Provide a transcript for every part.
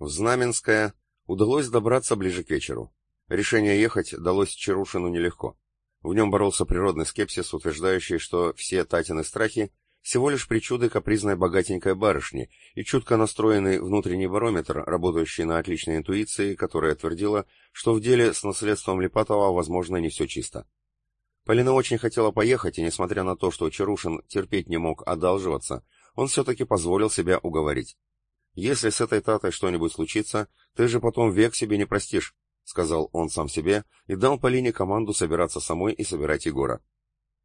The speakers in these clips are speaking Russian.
В Знаменское удалось добраться ближе к вечеру. Решение ехать далось Чарушину нелегко. В нем боролся природный скепсис, утверждающий, что все Татины страхи всего лишь причуды капризной богатенькой барышни и чутко настроенный внутренний барометр, работающий на отличной интуиции, которая твердила, что в деле с наследством Липатова, возможно, не все чисто. Полина очень хотела поехать, и несмотря на то, что Чарушин терпеть не мог одалживаться, он все-таки позволил себя уговорить. «Если с этой Татой что-нибудь случится, ты же потом век себе не простишь», — сказал он сам себе и дал Полине команду собираться самой и собирать Егора.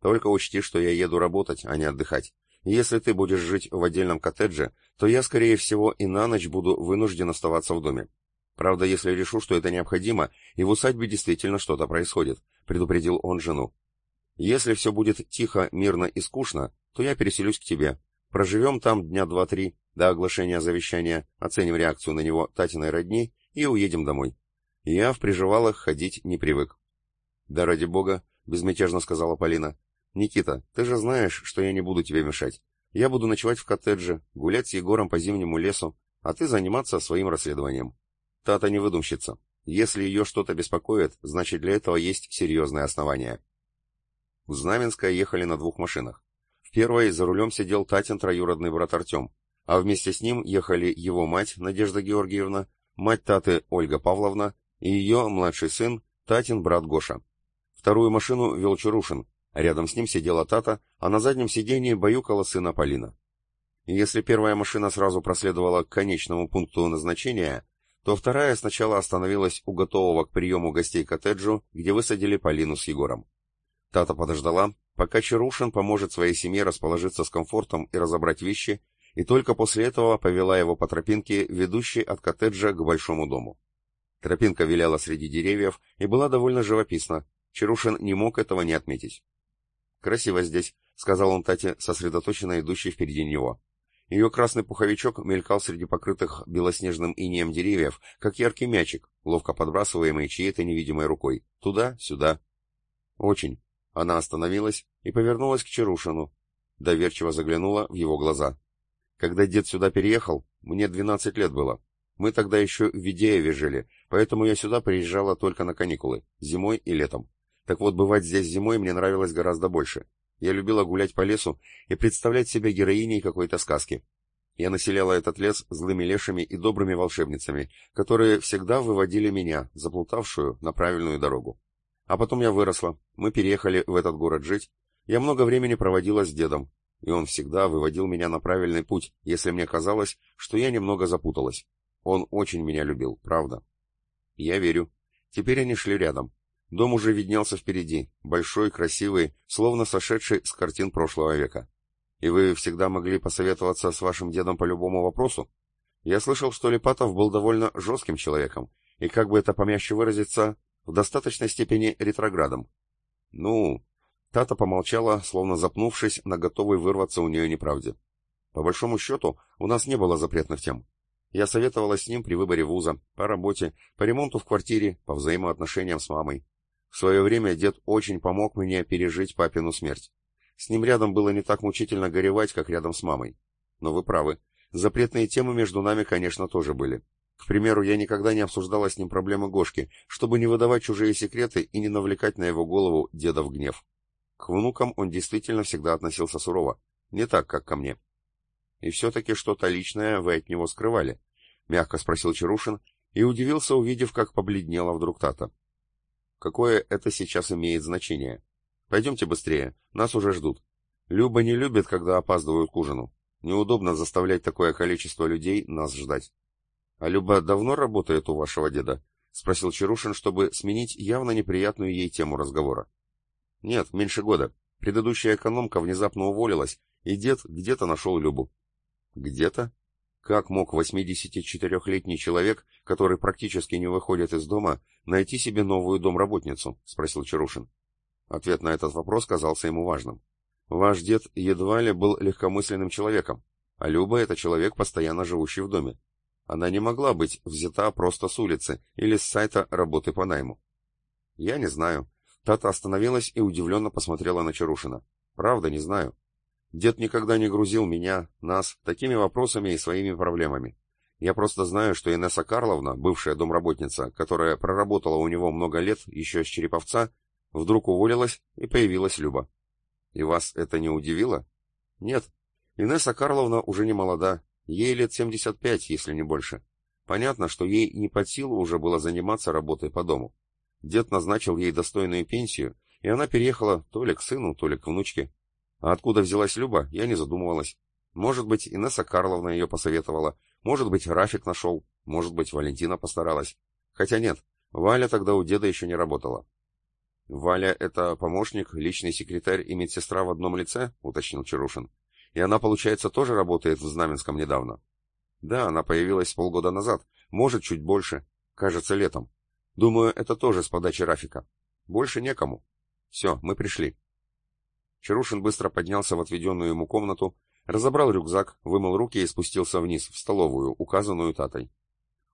«Только учти, что я еду работать, а не отдыхать. Если ты будешь жить в отдельном коттедже, то я, скорее всего, и на ночь буду вынужден оставаться в доме. Правда, если решу, что это необходимо, и в усадьбе действительно что-то происходит», — предупредил он жену. «Если все будет тихо, мирно и скучно, то я переселюсь к тебе. Проживем там дня два-три, до оглашения завещания, оценим реакцию на него Татиной родни и уедем домой. Я в приживалах ходить не привык». «Да ради бога», — безмятежно сказала Полина. «Никита, ты же знаешь, что я не буду тебе мешать. Я буду ночевать в коттедже, гулять с Егором по зимнему лесу, а ты заниматься своим расследованием. Тата не выдумщица. Если ее что-то беспокоит, значит для этого есть серьезные основания». В Знаменское ехали на двух машинах. В первой за рулем сидел Татин троюродный брат Артем, а вместе с ним ехали его мать Надежда Георгиевна, мать Таты Ольга Павловна и ее младший сын Татин брат Гоша. Вторую машину вел Чарушин, Рядом с ним сидела Тата, а на заднем сидении баюкала сына Полина. если первая машина сразу проследовала к конечному пункту назначения, то вторая сначала остановилась у готового к приему гостей коттеджу, где высадили Полину с Егором. Тата подождала, пока Чарушин поможет своей семье расположиться с комфортом и разобрать вещи, и только после этого повела его по тропинке, ведущей от коттеджа к большому дому. Тропинка виляла среди деревьев и была довольно живописна, Чарушин не мог этого не отметить. «Красиво здесь», — сказал он Тате, сосредоточенно идущей впереди него. Ее красный пуховичок мелькал среди покрытых белоснежным инеем деревьев, как яркий мячик, ловко подбрасываемый чьей-то невидимой рукой. Туда, сюда. Очень. Она остановилась и повернулась к Чарушину. Доверчиво заглянула в его глаза. Когда дед сюда переехал, мне двенадцать лет было. Мы тогда еще в Ведееве жили, поэтому я сюда приезжала только на каникулы, зимой и летом. Так вот, бывать здесь зимой мне нравилось гораздо больше. Я любила гулять по лесу и представлять себя героиней какой-то сказки. Я населяла этот лес злыми лешами и добрыми волшебницами, которые всегда выводили меня, заплутавшую, на правильную дорогу. А потом я выросла, мы переехали в этот город жить, я много времени проводила с дедом, и он всегда выводил меня на правильный путь, если мне казалось, что я немного запуталась. Он очень меня любил, правда. Я верю. Теперь они шли рядом. Дом уже виднелся впереди, большой, красивый, словно сошедший с картин прошлого века. И вы всегда могли посоветоваться с вашим дедом по любому вопросу? Я слышал, что Липатов был довольно жестким человеком, и, как бы это помягче выразиться, в достаточной степени ретроградом. Ну, Тата помолчала, словно запнувшись на готовой вырваться у нее неправде. По большому счету, у нас не было запретных тем. Я советовалась с ним при выборе вуза, по работе, по ремонту в квартире, по взаимоотношениям с мамой. В свое время дед очень помог мне пережить папину смерть. С ним рядом было не так мучительно горевать, как рядом с мамой. Но вы правы. Запретные темы между нами, конечно, тоже были. К примеру, я никогда не обсуждала с ним проблемы Гошки, чтобы не выдавать чужие секреты и не навлекать на его голову деда в гнев. К внукам он действительно всегда относился сурово. Не так, как ко мне. И все-таки что-то личное вы от него скрывали? Мягко спросил Чарушин и удивился, увидев, как побледнела вдруг Тата. Какое это сейчас имеет значение? Пойдемте быстрее, нас уже ждут. Люба не любит, когда опаздывают к ужину. Неудобно заставлять такое количество людей нас ждать. А Люба давно работает у вашего деда? Спросил Чарушин, чтобы сменить явно неприятную ей тему разговора. Нет, меньше года. Предыдущая экономка внезапно уволилась, и дед где-то нашел Любу. Где-то? Как мог 84-летний человек, который практически не выходит из дома, найти себе новую домработницу? — спросил Чарушин. Ответ на этот вопрос казался ему важным. Ваш дед едва ли был легкомысленным человеком, а Люба — это человек, постоянно живущий в доме. Она не могла быть взята просто с улицы или с сайта работы по найму. Я не знаю. Тата остановилась и удивленно посмотрела на Чарушина. Правда, не знаю. Дед никогда не грузил меня, нас, такими вопросами и своими проблемами. Я просто знаю, что Инесса Карловна, бывшая домработница, которая проработала у него много лет еще с Череповца, вдруг уволилась и появилась Люба. И вас это не удивило? Нет. Инесса Карловна уже не молода, ей лет 75, если не больше. Понятно, что ей не под силу уже было заниматься работой по дому. Дед назначил ей достойную пенсию, и она переехала то ли к сыну, то ли к внучке. А откуда взялась Люба, я не задумывалась. Может быть, Инесса Карловна ее посоветовала, может быть, Рафик нашел, может быть, Валентина постаралась. Хотя нет, Валя тогда у деда еще не работала. «Валя — это помощник, личный секретарь и медсестра в одном лице?» — уточнил Чарушин. «И она, получается, тоже работает в Знаменском недавно?» «Да, она появилась полгода назад, может, чуть больше, кажется, летом. Думаю, это тоже с подачи Рафика. Больше некому. Все, мы пришли». Чарушин быстро поднялся в отведенную ему комнату, разобрал рюкзак, вымыл руки и спустился вниз, в столовую, указанную Татой.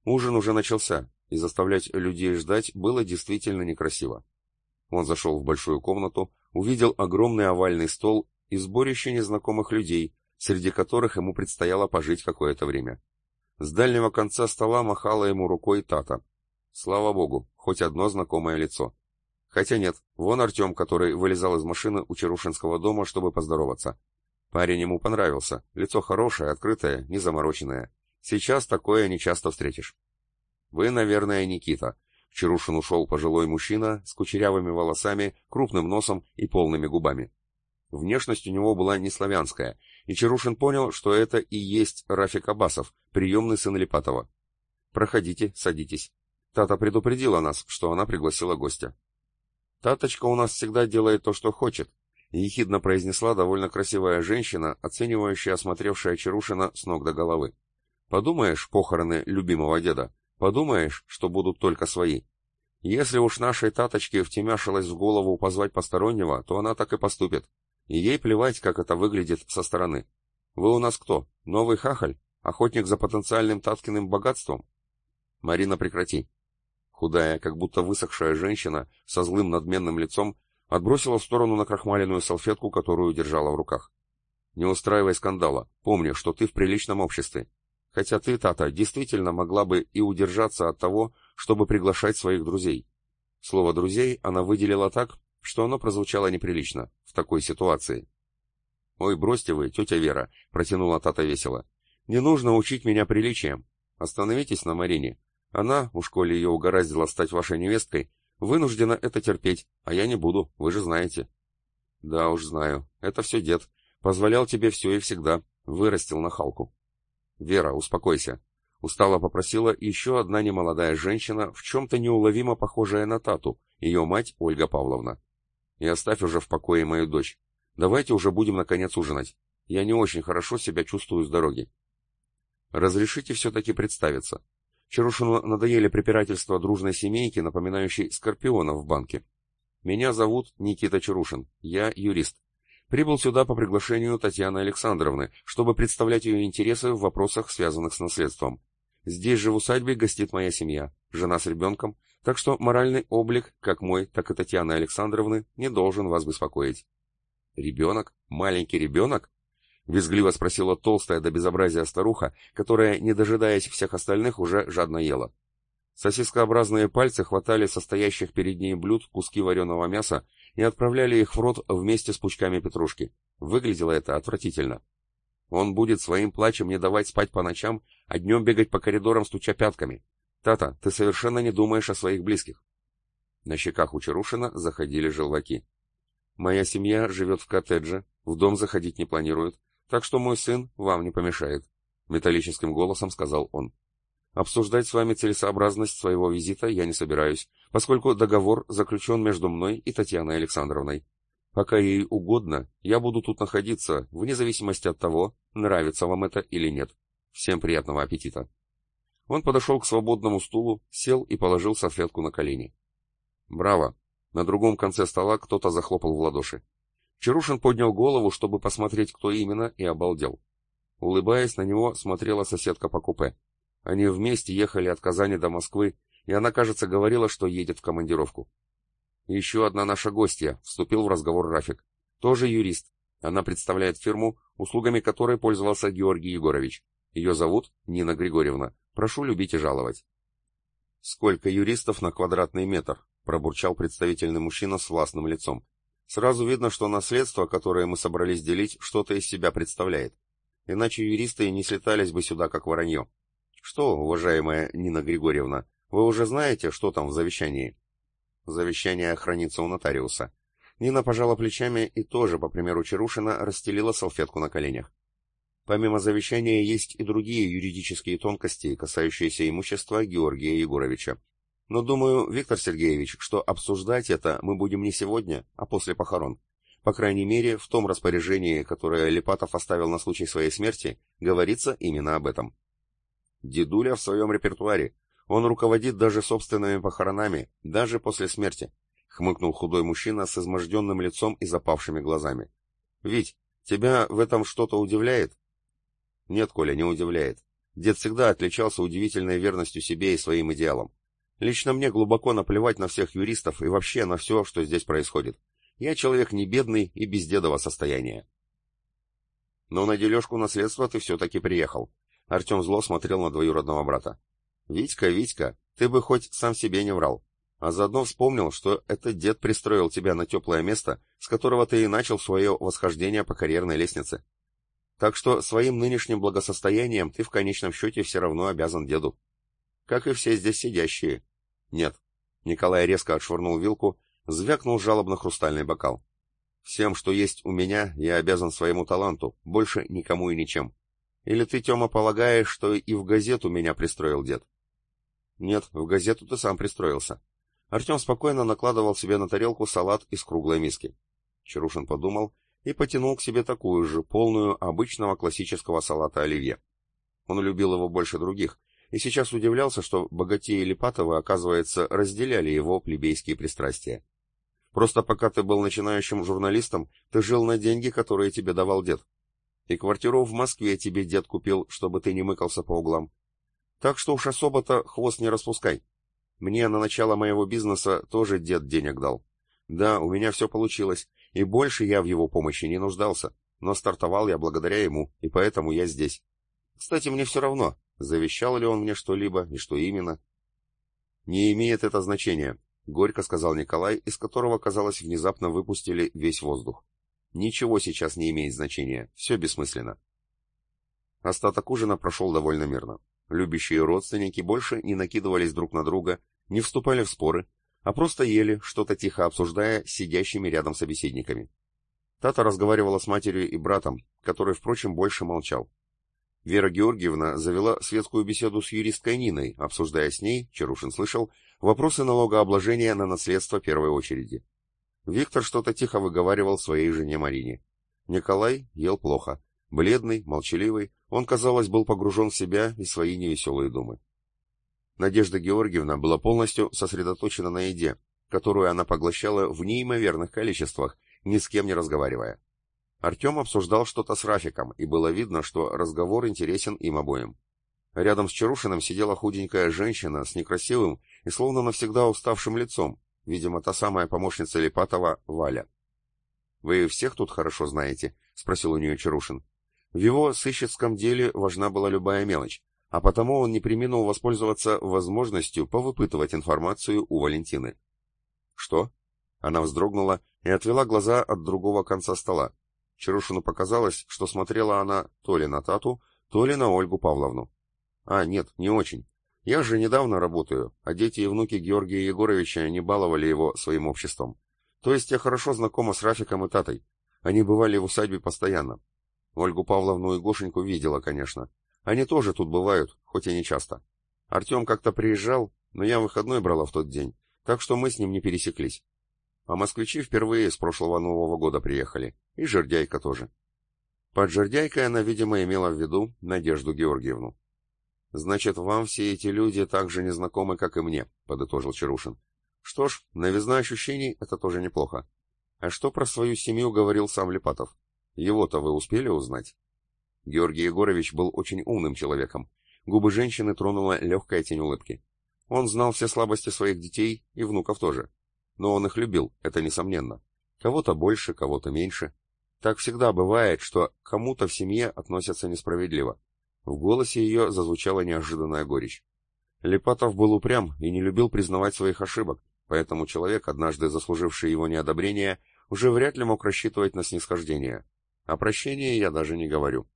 Ужин уже начался, и заставлять людей ждать было действительно некрасиво. Он зашел в большую комнату, увидел огромный овальный стол и сборище незнакомых людей, среди которых ему предстояло пожить какое-то время. С дальнего конца стола махала ему рукой Тата. Слава богу, хоть одно знакомое лицо. Хотя нет, вон Артем, который вылезал из машины у Чарушинского дома, чтобы поздороваться. Парень ему понравился, лицо хорошее, открытое, не замороченное. Сейчас такое не часто встретишь. Вы, наверное, Никита, в Чарушин ушел пожилой мужчина с кучерявыми волосами, крупным носом и полными губами. Внешность у него была не славянская, и Чарушин понял, что это и есть Рафик Абасов, приемный сын Липатова. «Проходите, садитесь». Тата предупредила нас, что она пригласила гостя. «Таточка у нас всегда делает то, что хочет», — ехидно произнесла довольно красивая женщина, оценивающая осмотревшая Чарушина с ног до головы. «Подумаешь, похороны любимого деда. Подумаешь, что будут только свои. Если уж нашей таточке втемяшилось в голову позвать постороннего, то она так и поступит. И ей плевать, как это выглядит со стороны. Вы у нас кто? Новый хахаль? Охотник за потенциальным Таткиным богатством? Марина, прекрати. Худая, как будто высохшая женщина со злым надменным лицом отбросила в сторону накрахмаленную салфетку, которую держала в руках. Не устраивай скандала. Помни, что ты в приличном обществе. Хотя ты, Тата, действительно могла бы и удержаться от того, чтобы приглашать своих друзей. Слово «друзей» она выделила так, что оно прозвучало неприлично в такой ситуации. «Ой, бросьте вы, тетя Вера», — протянула Тата весело. «Не нужно учить меня приличиям. Остановитесь на Марине. Она, у школе ее угораздило стать вашей невесткой, вынуждена это терпеть, а я не буду, вы же знаете». «Да уж знаю. Это все дед. Позволял тебе все и всегда. Вырастил на халку». «Вера, успокойся», — устало попросила еще одна немолодая женщина, в чем-то неуловимо похожая на Тату, ее мать Ольга Павловна. «И оставь уже в покое мою дочь. Давайте уже будем наконец ужинать. Я не очень хорошо себя чувствую с дороги». «Разрешите все-таки представиться. Чарушину надоели препирательства дружной семейки, напоминающей скорпиона в банке. Меня зовут Никита Чарушин, я юрист. Прибыл сюда по приглашению Татьяны Александровны, чтобы представлять ее интересы в вопросах, связанных с наследством. Здесь же в усадьбе гостит моя семья, жена с ребенком, так что моральный облик, как мой, так и Татьяны Александровны, не должен вас беспокоить. «Ребенок? Маленький ребенок?» — визгливо спросила толстая до безобразия старуха, которая, не дожидаясь всех остальных, уже жадно ела. Сосискообразные пальцы хватали состоящих перед ней блюд куски вареного мяса и отправляли их в рот вместе с пучками петрушки. Выглядело это отвратительно. Он будет своим плачем не давать спать по ночам, а днем бегать по коридорам, стуча пятками. Тата, ты совершенно не думаешь о своих близких. На щеках у Чарушина заходили желваки. Моя семья живет в коттедже, в дом заходить не планирует, так что мой сын вам не помешает, металлическим голосом сказал он. Обсуждать с вами целесообразность своего визита я не собираюсь, поскольку договор заключен между мной и Татьяной Александровной. Пока ей угодно, я буду тут находиться, вне зависимости от того, нравится вам это или нет. Всем приятного аппетита. Он подошел к свободному стулу, сел и положил салфетку на колени. Браво! На другом конце стола кто-то захлопал в ладоши. Чарушин поднял голову, чтобы посмотреть, кто именно, и обалдел. Улыбаясь на него, смотрела соседка по купе. Они вместе ехали от Казани до Москвы, и она, кажется, говорила, что едет в командировку. Еще одна наша гостья, вступил в разговор Рафик. Тоже юрист. Она представляет фирму, услугами которой пользовался Георгий Егорович. Ее зовут Нина Григорьевна. Прошу любить и жаловать. Сколько юристов на квадратный метр? Пробурчал представительный мужчина с властным лицом. Сразу видно, что наследство, которое мы собрались делить, что-то из себя представляет. Иначе юристы не слетались бы сюда, как воронье. Что, уважаемая Нина Григорьевна, вы уже знаете, что там в завещании? Завещание хранится у нотариуса. Нина пожала плечами и тоже, по примеру Чарушина, расстелила салфетку на коленях. Помимо завещания есть и другие юридические тонкости, касающиеся имущества Георгия Егоровича. Но думаю, Виктор Сергеевич, что обсуждать это мы будем не сегодня, а после похорон. По крайней мере, в том распоряжении, которое Липатов оставил на случай своей смерти, говорится именно об этом. Дедуля в своем репертуаре. Он руководит даже собственными похоронами, даже после смерти, — хмыкнул худой мужчина с изможденным лицом и запавшими глазами. — Ведь, тебя в этом что-то удивляет? — Нет, Коля, не удивляет. Дед всегда отличался удивительной верностью себе и своим идеалам. Лично мне глубоко наплевать на всех юристов и вообще на все, что здесь происходит. Я человек не бедный и без дедового состояния. Но на дележку наследства ты все-таки приехал. Артем зло смотрел на двоюродного брата. «Витька, Витька, ты бы хоть сам себе не врал, а заодно вспомнил, что это дед пристроил тебя на теплое место, с которого ты и начал свое восхождение по карьерной лестнице. Так что своим нынешним благосостоянием ты в конечном счете все равно обязан деду. Как и все здесь сидящие, «Нет». Николай резко отшвырнул вилку, звякнул жалобно хрустальный бокал. «Всем, что есть у меня, я обязан своему таланту, больше никому и ничем. Или ты, Тёма, полагаешь, что и в газету меня пристроил дед?» «Нет, в газету ты сам пристроился». Артем спокойно накладывал себе на тарелку салат из круглой миски. Чарушин подумал и потянул к себе такую же, полную обычного классического салата оливье. Он любил его больше других, и сейчас удивлялся, что богатеи Липатова, оказывается, разделяли его плебейские пристрастия. Просто пока ты был начинающим журналистом, ты жил на деньги, которые тебе давал дед. И квартиру в Москве тебе дед купил, чтобы ты не мыкался по углам. Так что уж особо-то хвост не распускай. Мне на начало моего бизнеса тоже дед денег дал. Да, у меня все получилось, и больше я в его помощи не нуждался, но стартовал я благодаря ему, и поэтому я здесь. Кстати, мне все равно, Завещал ли он мне что-либо и что именно? Не имеет это значения, горько сказал Николай, из которого, казалось, внезапно выпустили весь воздух. Ничего сейчас не имеет значения, все бессмысленно. Остаток ужина прошел довольно мирно. Любящие родственники больше не накидывались друг на друга, не вступали в споры, а просто ели, что-то тихо обсуждая сидящими рядом собеседниками. Тата разговаривала с матерью и братом, который, впрочем, больше молчал. Вера Георгиевна завела светскую беседу с юристкой Ниной, обсуждая с ней, Чарушин слышал, вопросы налогообложения на наследство первой очереди. Виктор что-то тихо выговаривал своей жене Марине. Николай ел плохо. Бледный, молчаливый, он, казалось, был погружен в себя и свои невеселые думы. Надежда Георгиевна была полностью сосредоточена на еде, которую она поглощала в неимоверных количествах, ни с кем не разговаривая. Артем обсуждал что-то с Рафиком, и было видно, что разговор интересен им обоим. Рядом с Чарушиным сидела худенькая женщина с некрасивым и словно навсегда уставшим лицом, видимо, та самая помощница Липатова Валя. «Вы всех тут хорошо знаете?» — спросил у нее Чарушин. В его сыщицком деле важна была любая мелочь, а потому он не преминул воспользоваться возможностью повыпытывать информацию у Валентины. «Что?» Она вздрогнула и отвела глаза от другого конца стола. Чарушину показалось, что смотрела она то ли на Тату, то ли на Ольгу Павловну. А, нет, не очень. Я же недавно работаю, а дети и внуки Георгия Егоровича не баловали его своим обществом. То есть я хорошо знакома с Рафиком и Татой. Они бывали в усадьбе постоянно. Ольгу Павловну и Гошеньку видела, конечно. Они тоже тут бывают, хоть и не часто. Артем как-то приезжал, но я выходной брала в тот день, так что мы с ним не пересеклись. А москвичи впервые с прошлого Нового года приехали. И жердяйка тоже. Под жердяйкой она, видимо, имела в виду Надежду Георгиевну. «Значит, вам все эти люди так же незнакомы, как и мне», — подытожил Чарушин. «Что ж, новизна ощущений — это тоже неплохо. А что про свою семью говорил сам Липатов? Его-то вы успели узнать?» Георгий Егорович был очень умным человеком. Губы женщины тронула легкая тень улыбки. Он знал все слабости своих детей и внуков тоже. Но он их любил, это несомненно. Кого-то больше, кого-то меньше. Так всегда бывает, что кому-то в семье относятся несправедливо. В голосе ее зазвучала неожиданная горечь. Липатов был упрям и не любил признавать своих ошибок, поэтому человек, однажды заслуживший его неодобрение, уже вряд ли мог рассчитывать на снисхождение. О прощении я даже не говорю.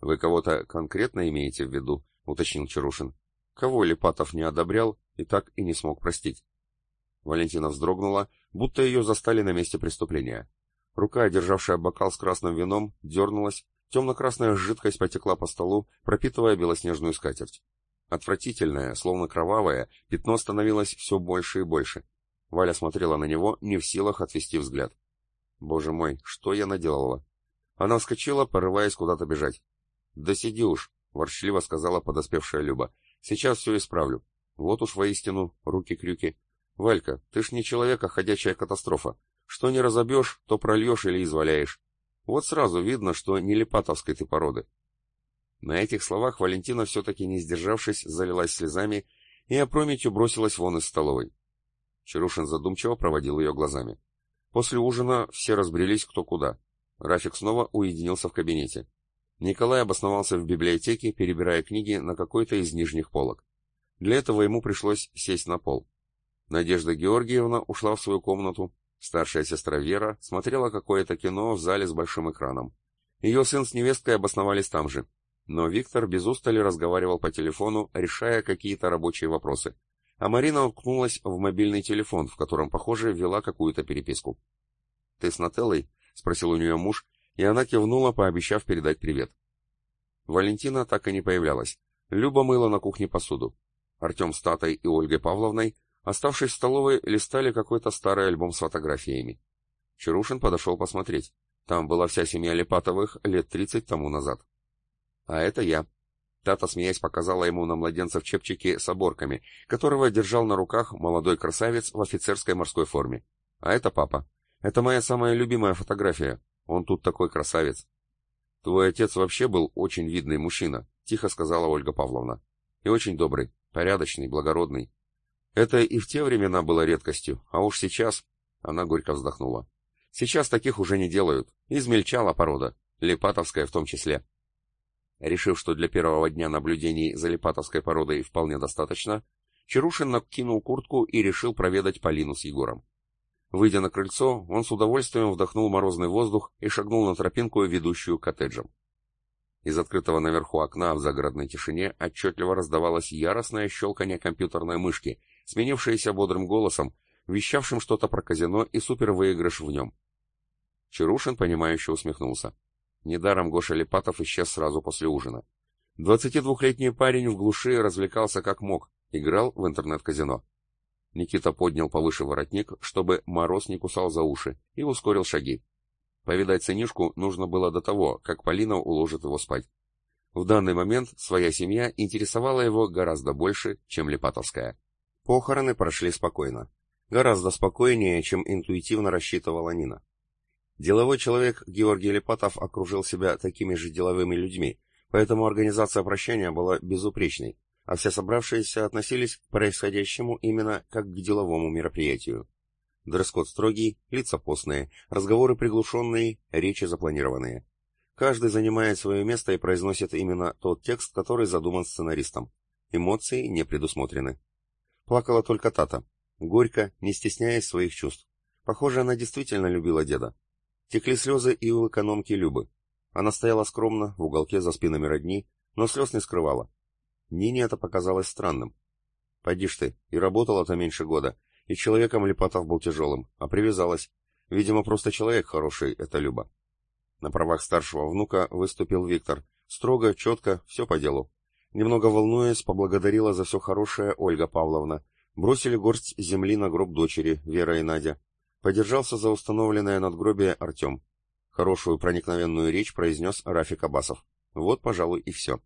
«Вы кого-то конкретно имеете в виду?» — уточнил Чарушин. «Кого Липатов не одобрял и так и не смог простить?» Валентина вздрогнула, будто ее застали на месте преступления. Рука, державшая бокал с красным вином, дернулась, темно-красная жидкость потекла по столу, пропитывая белоснежную скатерть. Отвратительное, словно кровавое, пятно становилось все больше и больше. Валя смотрела на него, не в силах отвести взгляд. «Боже мой, что я наделала?» Она вскочила, порываясь куда-то бежать. «Да сиди уж», — ворчливо сказала подоспевшая Люба. «Сейчас все исправлю. Вот уж воистину, руки-крюки. Валька, ты ж не человек, а ходячая катастрофа. Что не разобьешь, то прольешь или изваляешь. Вот сразу видно, что не липатовской ты породы. На этих словах Валентина, все-таки не сдержавшись, залилась слезами и опрометью бросилась вон из столовой. Чарушин задумчиво проводил ее глазами. После ужина все разбрелись кто куда. Рафик снова уединился в кабинете. Николай обосновался в библиотеке, перебирая книги на какой-то из нижних полок. Для этого ему пришлось сесть на пол. Надежда Георгиевна ушла в свою комнату. Старшая сестра Вера смотрела какое-то кино в зале с большим экраном. Ее сын с невесткой обосновались там же. Но Виктор без устали разговаривал по телефону, решая какие-то рабочие вопросы. А Марина уткнулась в мобильный телефон, в котором, похоже, вела какую-то переписку. «Ты с Нателлой?» — спросил у нее муж, и она кивнула, пообещав передать привет. Валентина так и не появлялась. Люба мыла на кухне посуду. Артем с Татой и Ольгой Павловной Оставшись в столовой, листали какой-то старый альбом с фотографиями. Чарушин подошел посмотреть. Там была вся семья Лепатовых лет тридцать тому назад. А это я. Тата, смеясь, показала ему на младенца в чепчике с оборками, которого держал на руках молодой красавец в офицерской морской форме. А это папа. Это моя самая любимая фотография. Он тут такой красавец. Твой отец вообще был очень видный мужчина, тихо сказала Ольга Павловна. И очень добрый, порядочный, благородный. Это и в те времена было редкостью, а уж сейчас... Она горько вздохнула. Сейчас таких уже не делают. Измельчала порода, липатовская в том числе. Решив, что для первого дня наблюдений за липатовской породой вполне достаточно, Чарушин накинул куртку и решил проведать Полину с Егором. Выйдя на крыльцо, он с удовольствием вдохнул морозный воздух и шагнул на тропинку, ведущую к коттеджам. Из открытого наверху окна в загородной тишине отчетливо раздавалось яростное щелканье компьютерной мышки, сменившееся бодрым голосом, вещавшим что-то про казино и супервыигрыш в нем. Чарушин, понимающе усмехнулся. Недаром Гоша Липатов исчез сразу после ужина. Двадцатидвухлетний парень в глуши развлекался как мог, играл в интернет-казино. Никита поднял повыше воротник, чтобы мороз не кусал за уши, и ускорил шаги. Повидать сынишку нужно было до того, как Полина уложит его спать. В данный момент своя семья интересовала его гораздо больше, чем Липатовская. Похороны прошли спокойно. Гораздо спокойнее, чем интуитивно рассчитывала Нина. Деловой человек Георгий Липатов окружил себя такими же деловыми людьми, поэтому организация прощания была безупречной, а все собравшиеся относились к происходящему именно как к деловому мероприятию. Дресс-код строгий, лица постные, разговоры приглушенные, речи запланированные. Каждый занимает свое место и произносит именно тот текст, который задуман сценаристом. Эмоции не предусмотрены. Плакала только Тата. Горько, не стесняясь своих чувств. Похоже, она действительно любила деда. Текли слезы и у экономки Любы. Она стояла скромно, в уголке за спинами родни, но слез не скрывала. Нине это показалось странным. Пойди ж ты, и работала-то меньше года, и человеком Липатов был тяжелым, а привязалась. Видимо, просто человек хороший, это Люба. На правах старшего внука выступил Виктор. Строго, четко, все по делу. Немного волнуясь, поблагодарила за все хорошее Ольга Павловна. Бросили горсть земли на гроб дочери, Вера и Надя. Подержался за установленное надгробие Артем. Хорошую проникновенную речь произнес Рафик Абасов. Вот, пожалуй, и все.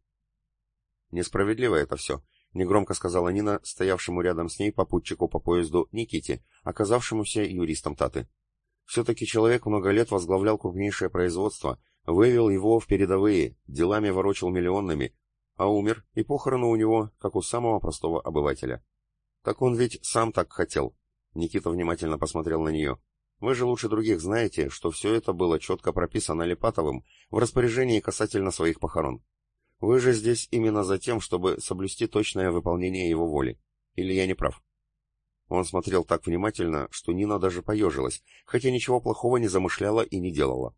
Несправедливо это все, негромко сказала Нина, стоявшему рядом с ней попутчику по поезду Никите, оказавшемуся юристом Таты. Все-таки человек много лет возглавлял крупнейшее производство, вывел его в передовые, делами ворочал миллионными, а умер, и похороны у него, как у самого простого обывателя. Так он ведь сам так хотел. Никита внимательно посмотрел на нее. Вы же лучше других знаете, что все это было четко прописано Липатовым в распоряжении касательно своих похорон. Вы же здесь именно за тем, чтобы соблюсти точное выполнение его воли. Или я не прав?» Он смотрел так внимательно, что Нина даже поежилась, хотя ничего плохого не замышляла и не делала.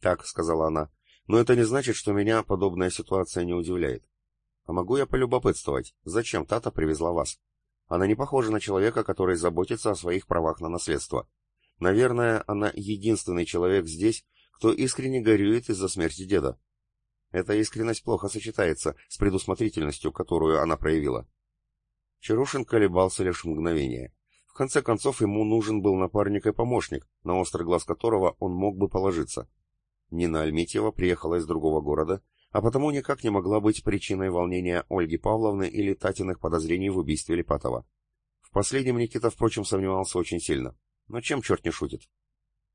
«Так», — сказала она, — «но это не значит, что меня подобная ситуация не удивляет. А могу я полюбопытствовать, зачем Тата привезла вас? Она не похожа на человека, который заботится о своих правах на наследство. Наверное, она единственный человек здесь, кто искренне горюет из-за смерти деда. Эта искренность плохо сочетается с предусмотрительностью, которую она проявила. Чарушин колебался лишь мгновение. В конце концов, ему нужен был напарник и помощник, на острый глаз которого он мог бы положиться. Нина Альметьева приехала из другого города, а потому никак не могла быть причиной волнения Ольги Павловны или Татиных подозрений в убийстве Липатова. В последнем Никита, впрочем, сомневался очень сильно. Но чем черт не шутит?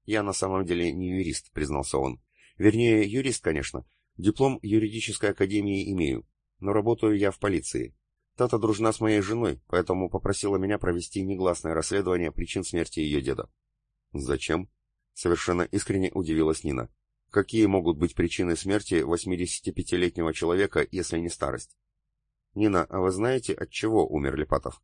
«Я на самом деле не юрист», — признался он. «Вернее, юрист, конечно, Диплом юридической академии имею, но работаю я в полиции. Тата дружна с моей женой, поэтому попросила меня провести негласное расследование причин смерти ее деда. Зачем? Совершенно искренне удивилась Нина. Какие могут быть причины смерти 85-летнего человека, если не старость? Нина, а вы знаете, от чего умер Липатов?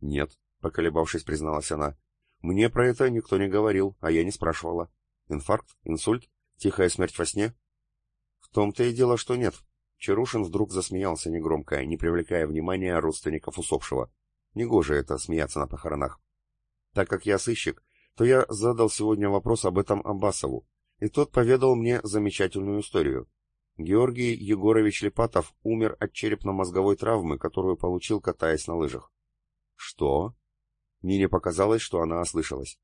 Нет, поколебавшись, призналась она. Мне про это никто не говорил, а я не спрашивала. Инфаркт? Инсульт? Тихая смерть во сне? В том-то и дело, что нет. Чарушин вдруг засмеялся негромко, не привлекая внимания родственников усопшего. Негоже это, смеяться на похоронах. Так как я сыщик, то я задал сегодня вопрос об этом Аббасову, и тот поведал мне замечательную историю. Георгий Егорович Липатов умер от черепно-мозговой травмы, которую получил, катаясь на лыжах. Что? Нине показалось, что она ослышалась.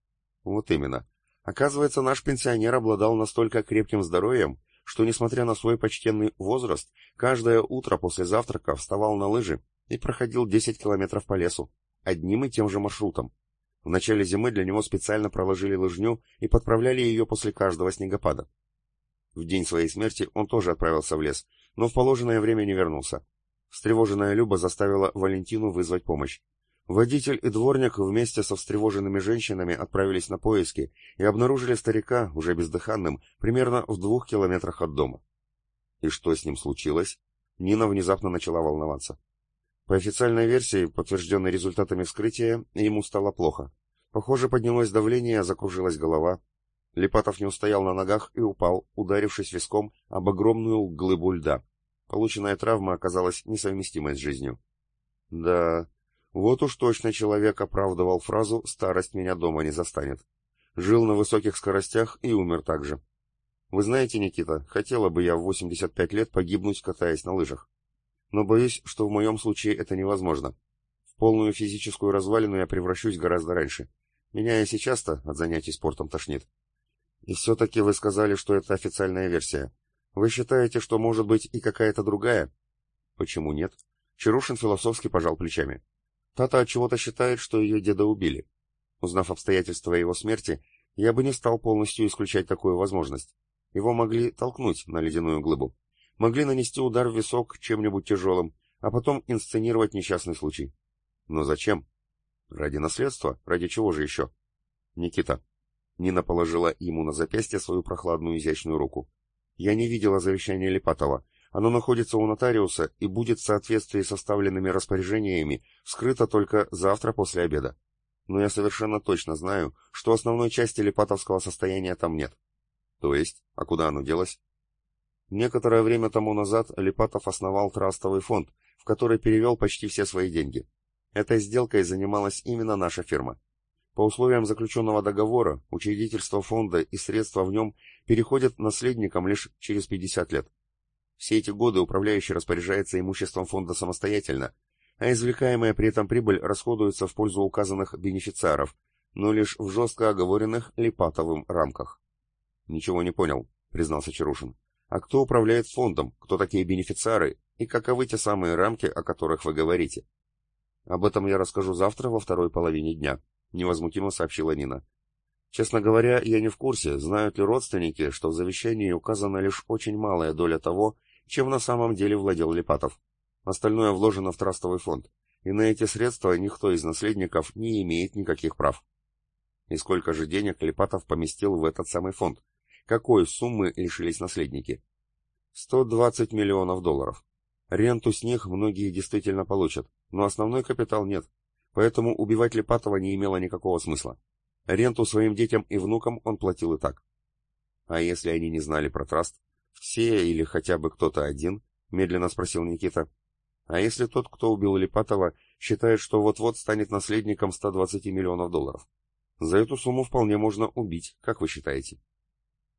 Вот именно. Оказывается, наш пенсионер обладал настолько крепким здоровьем, что, несмотря на свой почтенный возраст, каждое утро после завтрака вставал на лыжи и проходил 10 километров по лесу, одним и тем же маршрутом. В начале зимы для него специально проложили лыжню и подправляли ее после каждого снегопада. В день своей смерти он тоже отправился в лес, но в положенное время не вернулся. Встревоженная Люба заставила Валентину вызвать помощь. Водитель и дворник вместе со встревоженными женщинами отправились на поиски и обнаружили старика, уже бездыханным, примерно в двух километрах от дома. И что с ним случилось? Нина внезапно начала волноваться. По официальной версии, подтвержденной результатами вскрытия, ему стало плохо. Похоже, поднялось давление, закружилась голова. Липатов не устоял на ногах и упал, ударившись виском об огромную глыбу льда. Полученная травма оказалась несовместимой с жизнью. Да, вот уж точно человек оправдывал фразу «старость меня дома не застанет». Жил на высоких скоростях и умер так же. Вы знаете, Никита, хотела бы я в 85 лет погибнуть, катаясь на лыжах. Но боюсь, что в моем случае это невозможно. В полную физическую развалину я превращусь гораздо раньше. Меня и сейчас-то от занятий спортом тошнит. И все-таки вы сказали, что это официальная версия. Вы считаете, что может быть и какая-то другая? Почему нет? Чарушин философски пожал плечами. Тата от чего-то считает, что ее деда убили. Узнав обстоятельства его смерти, я бы не стал полностью исключать такую возможность. Его могли толкнуть на ледяную глыбу. Могли нанести удар в висок чем-нибудь тяжелым, а потом инсценировать несчастный случай. Но зачем? Ради наследства? Ради чего же еще? Никита. Нина положила ему на запястье свою прохладную изящную руку. Я не видела завещания Липатова, оно находится у нотариуса и будет в соответствии с составленными распоряжениями вскрыто только завтра после обеда. Но я совершенно точно знаю, что основной части липатовского состояния там нет. То есть, а куда оно делось? Некоторое время тому назад Липатов основал трастовый фонд, в который перевел почти все свои деньги. Этой сделкой занималась именно наша фирма. По условиям заключенного договора, учредительство фонда и средства в нем переходят наследникам лишь через 50 лет. Все эти годы управляющий распоряжается имуществом фонда самостоятельно, а извлекаемая при этом прибыль расходуется в пользу указанных бенефициаров, но лишь в жестко оговоренных Липатовым рамках. «Ничего не понял», — признался Чарушин. «А кто управляет фондом, кто такие бенефициары и каковы те самые рамки, о которых вы говорите?» «Об этом я расскажу завтра во второй половине дня», — невозмутимо сообщила Нина. «Честно говоря, я не в курсе, знают ли родственники, что в завещании указана лишь очень малая доля того, чем на самом деле владел Липатов. Остальное вложено в трастовый фонд, и на эти средства никто из наследников не имеет никаких прав. И сколько же денег Липатов поместил в этот самый фонд? Какой суммы лишились наследники? 120 миллионов долларов. Ренту с них многие действительно получат, но основной капитал нет, поэтому убивать Липатова не имело никакого смысла. Ренту своим детям и внукам он платил и так. А если они не знали про траст? Все или хотя бы кто-то один? Медленно спросил Никита. А если тот, кто убил Липатова, считает, что вот-вот станет наследником 120 миллионов долларов? За эту сумму вполне можно убить, как вы считаете?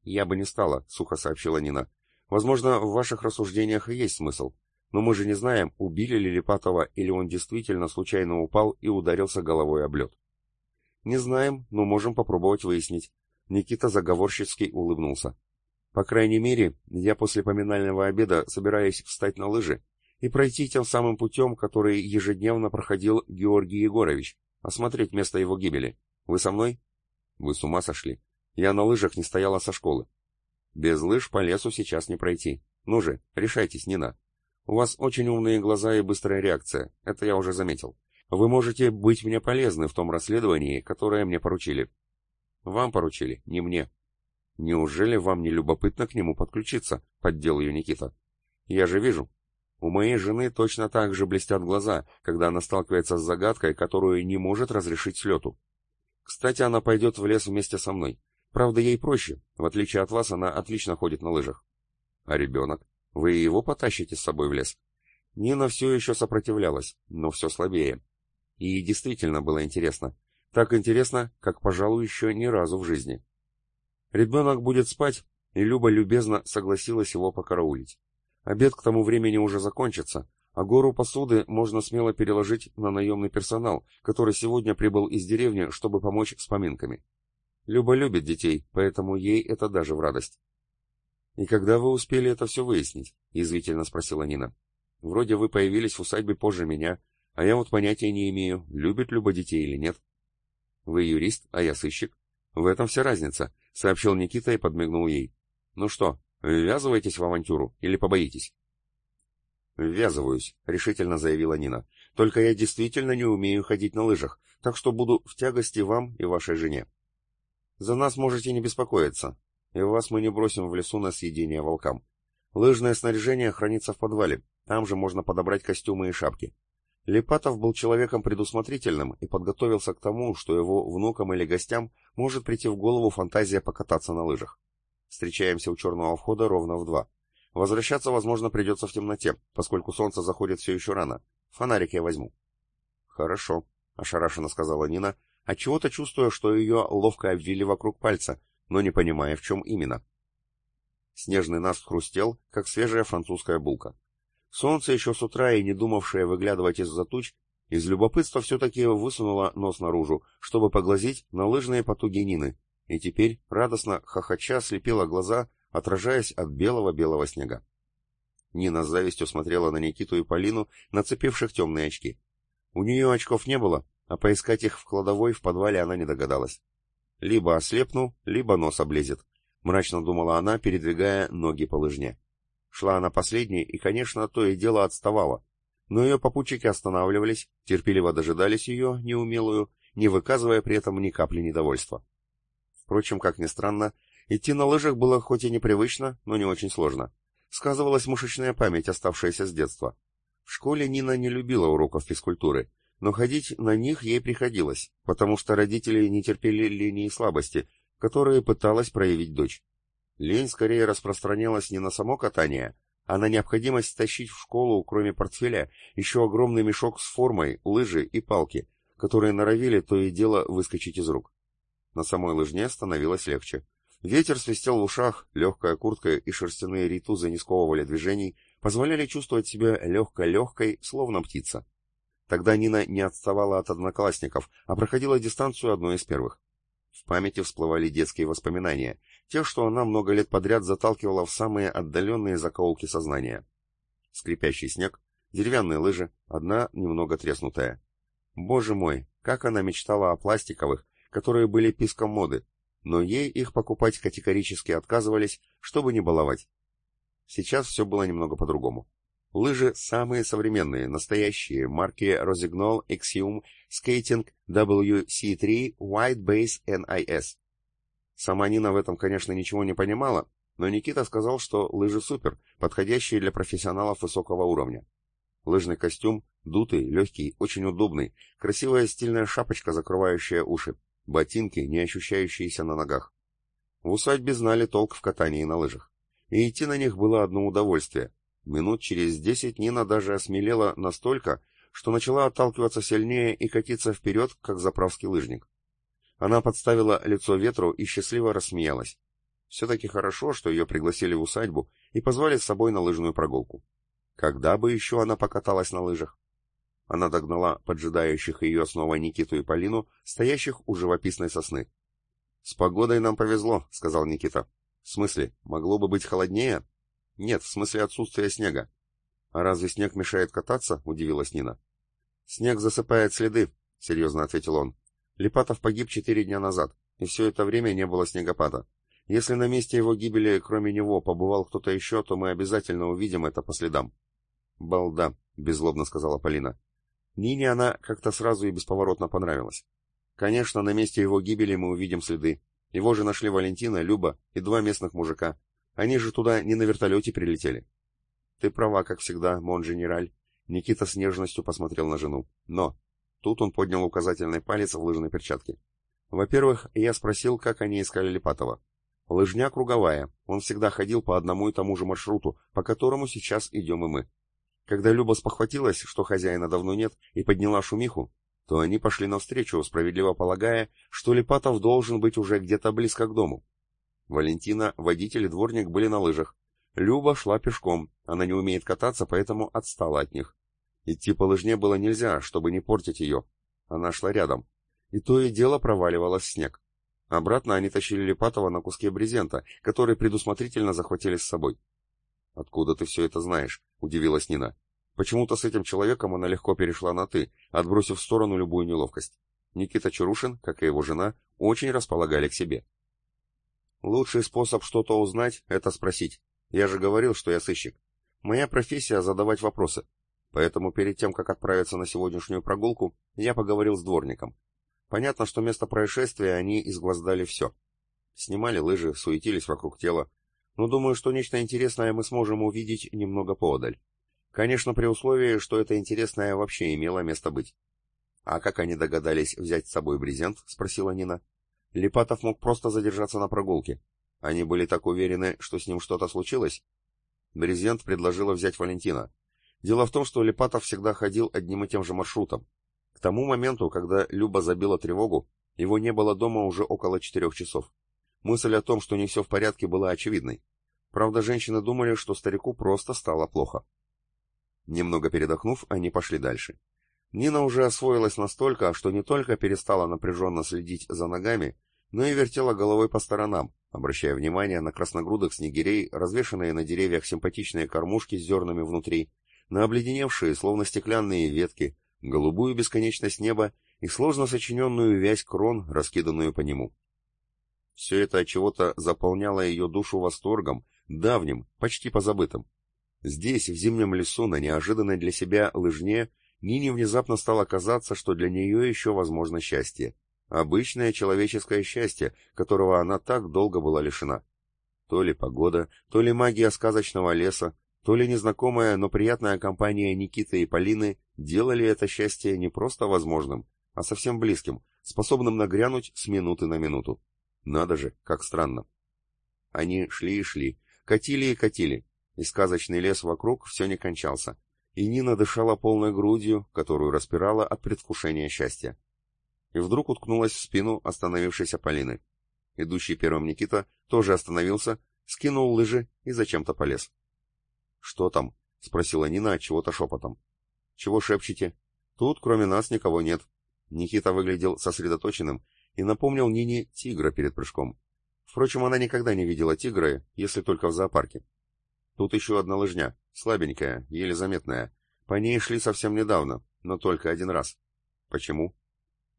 Я бы не стала, сухо сообщила Нина. Возможно, в ваших рассуждениях и есть смысл. Но мы же не знаем, убили ли Липатова или он действительно случайно упал и ударился головой об лед. Не знаем, но можем попробовать выяснить. Никита заговорщицки улыбнулся. По крайней мере, я после поминального обеда собираюсь встать на лыжи и пройти тем самым путем, который ежедневно проходил Георгий Егорович, осмотреть место его гибели. Вы со мной? Вы с ума сошли. Я на лыжах не стояла со школы. Без лыж по лесу сейчас не пройти. Ну же, решайтесь, Нина. У вас очень умные глаза и быстрая реакция, это я уже заметил. Вы можете быть мне полезны в том расследовании, которое мне поручили. Вам поручили, не мне. Неужели вам не любопытно к нему подключиться? Поддел ее Никита. Я же вижу. У моей жены точно так же блестят глаза, когда она сталкивается с загадкой, которую не может разрешить слету. Кстати, она пойдет в лес вместе со мной. Правда, ей проще. В отличие от вас, она отлично ходит на лыжах. А ребенок? Вы его потащите с собой в лес? Нина все еще сопротивлялась, но все слабее. И действительно было интересно. Так интересно, как, пожалуй, еще ни разу в жизни. Ребенок будет спать, и Люба любезно согласилась его покараулить. Обед к тому времени уже закончится, а гору посуды можно смело переложить на наемный персонал, который сегодня прибыл из деревни, чтобы помочь с поминками. Люба любит детей, поэтому ей это даже в радость. «И когда вы успели это все выяснить?» — язвительно спросила Нина. «Вроде вы появились в усадьбе позже меня, а я вот понятия не имею, любит Люба детей или нет». «Вы юрист, а я сыщик. В этом вся разница», — сообщил Никита и подмигнул ей. «Ну что, ввязываетесь в авантюру или побоитесь?» «Ввязываюсь», — решительно заявила Нина. «Только я действительно не умею ходить на лыжах, так что буду в тягости вам и вашей жене. За нас можете не беспокоиться, и вас мы не бросим в лесу на съедение волкам. Лыжное снаряжение хранится в подвале, там же можно подобрать костюмы и шапки. Липатов был человеком предусмотрительным и подготовился к тому, что его внукам или гостям может прийти в голову фантазия покататься на лыжах. Встречаемся у черного входа ровно в два. Возвращаться, возможно, придется в темноте, поскольку солнце заходит все еще рано. Фонарик я возьму. Хорошо, ошарашенно сказала Нина, отчего-то чувствуя, что ее ловко обвили вокруг пальца, но не понимая, в чем именно. Снежный наст хрустел, как свежая французская булка. Солнце, еще с утра и не думавшее выглядывать из-за туч, из любопытства все-таки высунуло нос наружу, чтобы поглазеть на лыжные потуги Нины, и теперь, радостно хохоча, слепила глаза, отражаясь от белого-белого снега. Нина с завистью смотрела на Никиту и Полину, нацепивших темные очки. У нее очков не было, а поискать их в кладовой в подвале она не догадалась. Либо ослепну, либо нос облезет, мрачно думала она, передвигая ноги по лыжне. Шла она последней и, конечно, то и дело отставала, но ее попутчики останавливались, терпеливо дожидались ее, неумелую, не выказывая при этом ни капли недовольства. Впрочем, как ни странно, идти на лыжах было хоть и непривычно, но не очень сложно. Сказывалась мышечная память, оставшаяся с детства. В школе Нина не любила уроков физкультуры, но ходить на них ей приходилось, потому что родители не терпели лени и слабости, которые пыталась проявить дочь. Лень скорее распространялась не на само катание, а на необходимость тащить в школу, кроме портфеля, еще огромный мешок с формой, лыжи и палки, которые норовили то и дело выскочить из рук. На самой лыжне становилось легче. Ветер свистел в ушах, легкая куртка и шерстяные ритузы не сковывали движений, позволяли чувствовать себя легко-легкой, словно птица. Тогда Нина не отставала от одноклассников, а проходила дистанцию одной из первых. В памяти всплывали детские воспоминания, те, что она много лет подряд заталкивала в самые отдаленные закоулки сознания. Скрипящий снег, деревянные лыжи, одна немного треснутая. Боже мой, как она мечтала о пластиковых, которые были писком моды, но ей их покупать категорически отказывались, чтобы не баловать. Сейчас все было немного по-другому. Лыжи самые современные, настоящие, марки Rosignol Exium Skating WC3 White Base NIS. Сама Нина в этом, конечно, ничего не понимала, но Никита сказал, что лыжи супер, подходящие для профессионалов высокого уровня. Лыжный костюм, дутый, легкий, очень удобный, красивая стильная шапочка, закрывающая уши, ботинки, не ощущающиеся на ногах. В усадьбе знали толк в катании на лыжах. И идти на них было одно удовольствие. Минут через десять Нина даже осмелела настолько, что начала отталкиваться сильнее и катиться вперед, как заправский лыжник. Она подставила лицо ветру и счастливо рассмеялась. Все-таки хорошо, что ее пригласили в усадьбу и позвали с собой на лыжную прогулку. Когда бы еще она покаталась на лыжах? Она догнала поджидающих ее снова Никиту и Полину, стоящих у живописной сосны. «С погодой нам повезло», — сказал Никита. «В смысле, могло бы быть холоднее?» «Нет, в смысле отсутствия снега». «А разве снег мешает кататься?» — удивилась Нина. «Снег засыпает следы», — серьезно ответил он. «Липатов погиб четыре дня назад, и все это время не было снегопада. Если на месте его гибели, кроме него, побывал кто-то еще, то мы обязательно увидим это по следам». «Балда», — беззлобно сказала Полина. Нине она как-то сразу и бесповоротно понравилась. Конечно, на месте его гибели мы увидим следы. Его же нашли Валентина, Люба и два местных мужика. Они же туда не на вертолете прилетели. Ты права, как всегда, мон-генераль. Никита с нежностью посмотрел на жену. Но... Тут он поднял указательный палец в лыжной перчатке. Во-первых, я спросил, как они искали Липатова. Лыжня круговая, он всегда ходил по одному и тому же маршруту, по которому сейчас идем и мы. Когда Люба спохватилась, что хозяина давно нет, и подняла шумиху, то они пошли навстречу, справедливо полагая, что Липатов должен быть уже где-то близко к дому. Валентина, водитель и дворник были на лыжах. Люба шла пешком, она не умеет кататься, поэтому отстала от них. Идти по лыжне было нельзя, чтобы не портить ее. Она шла рядом. И то и дело проваливалась в снег. Обратно они тащили Липатова на куске брезента, который предусмотрительно захватили с собой. «Откуда ты все это знаешь?» — удивилась Нина. Почему-то с этим человеком она легко перешла на «ты», отбросив в сторону любую неловкость. Никита Чарушин, как и его жена, очень располагали к себе. Лучший способ что-то узнать — это спросить. Я же говорил, что я сыщик. Моя профессия — задавать вопросы. Поэтому перед тем, как отправиться на сегодняшнюю прогулку, я поговорил с дворником. Понятно, что место происшествия они изгвоздали все. Снимали лыжи, суетились вокруг тела, но думаю, что нечто интересное мы сможем увидеть немного поодаль. Конечно, при условии, что это интересное вообще имело место быть. «А как они догадались взять с собой брезент?» — спросила Нина. Липатов мог просто задержаться на прогулке. Они были так уверены, что с ним что-то случилось. Брезент предложила взять Валентина. Дело в том, что Липатов всегда ходил одним и тем же маршрутом. К тому моменту, когда Люба забила тревогу, его не было дома уже около четырех часов. Мысль о том, что не все в порядке, была очевидной. Правда, женщины думали, что старику просто стало плохо. Немного передохнув, они пошли дальше. Нина уже освоилась настолько, что не только перестала напряженно следить за ногами, но и вертела головой по сторонам, обращая внимание на красногрудых снегирей, развешанные на деревьях симпатичные кормушки с зернами внутри, на обледеневшие, словно стеклянные ветки, голубую бесконечность неба и сложно сочиненную вязь крон, раскиданную по нему. Все это от чего-то заполняло ее душу восторгом, давним, почти позабытым. Здесь, в зимнем лесу, на неожиданной для себя лыжне, Нине внезапно стало казаться, что для нее еще возможно счастье. Обычное человеческое счастье, которого она так долго была лишена. То ли погода, то ли магия сказочного леса, то ли незнакомая, но приятная компания Никиты и Полины делали это счастье не просто возможным, а совсем близким, способным нагрянуть с минуты на минуту. Надо же, как странно. Они шли и шли, катили и катили, и сказочный лес вокруг все не кончался, и Нина дышала полной грудью, которую распирала от предвкушения счастья. И вдруг уткнулась в спину остановившейся Полины. Идущий первым Никита тоже остановился, скинул лыжи и зачем-то полез. «Что там?» — спросила Нина от чего-то шепотом. «Чего шепчете? Тут кроме нас никого нет». Никита выглядел сосредоточенным и напомнил Нине тигра перед прыжком. Впрочем, она никогда не видела тигра, если только в зоопарке. Тут еще одна лыжня, слабенькая, еле заметная. По ней шли совсем недавно, но только один раз. Почему?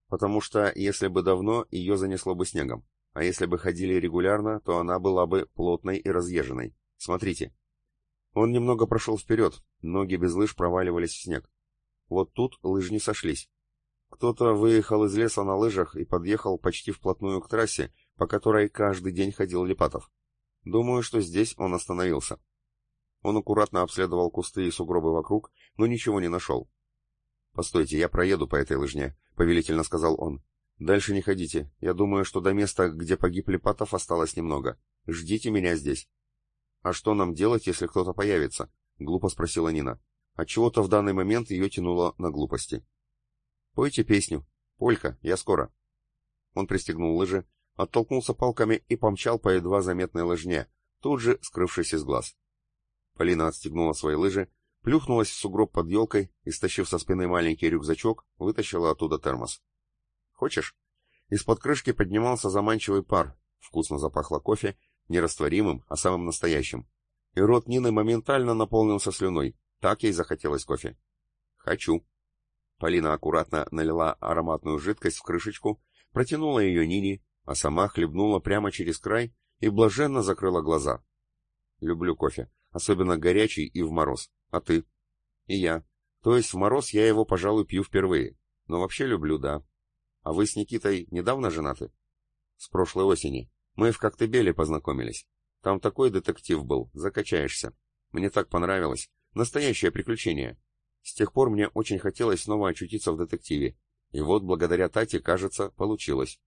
Потому что, если бы давно, ее занесло бы снегом. А если бы ходили регулярно, то она была бы плотной и разъезженной. Смотрите. Он немного прошел вперед, ноги без лыж проваливались в снег. Вот тут лыжни сошлись. Кто-то выехал из леса на лыжах и подъехал почти вплотную к трассе, по которой каждый день ходил Липатов. Думаю, что здесь он остановился. Он аккуратно обследовал кусты и сугробы вокруг, но ничего не нашел. «Постойте, я проеду по этой лыжне», — повелительно сказал он. «Дальше не ходите. Я думаю, что до места, где погиб Липатов, осталось немного. Ждите меня здесь». «А что нам делать, если кто-то появится?» — глупо спросила Нина. Отчего-то в данный момент ее тянуло на глупости. «Пойте песню. Полька, я скоро». Он пристегнул лыжи, оттолкнулся палками и помчал по едва заметной лыжне, тут же скрывшись из глаз. Полина отстегнула свои лыжи, плюхнулась в сугроб под елкой и, стащив со спины маленький рюкзачок, вытащила оттуда термос. «Хочешь?» Из-под крышки поднимался заманчивый пар, вкусно запахло кофе, нерастворимым, а самым настоящим. И рот Нины моментально наполнился слюной, так ей захотелось кофе. «Хочу». Полина аккуратно налила ароматную жидкость в крышечку, протянула ее Нине, а сама хлебнула прямо через край и блаженно закрыла глаза. «Люблю кофе», особенно горячий и в мороз. А ты? И я. То есть в мороз я его, пожалуй, пью впервые. Но вообще люблю, да. А вы с Никитой недавно женаты? С прошлой осени. Мы в Коктебеле познакомились. Там такой детектив был, закачаешься. Мне так понравилось. Настоящее приключение. С тех пор мне очень хотелось снова очутиться в детективе. И вот, благодаря Тате, кажется, получилось.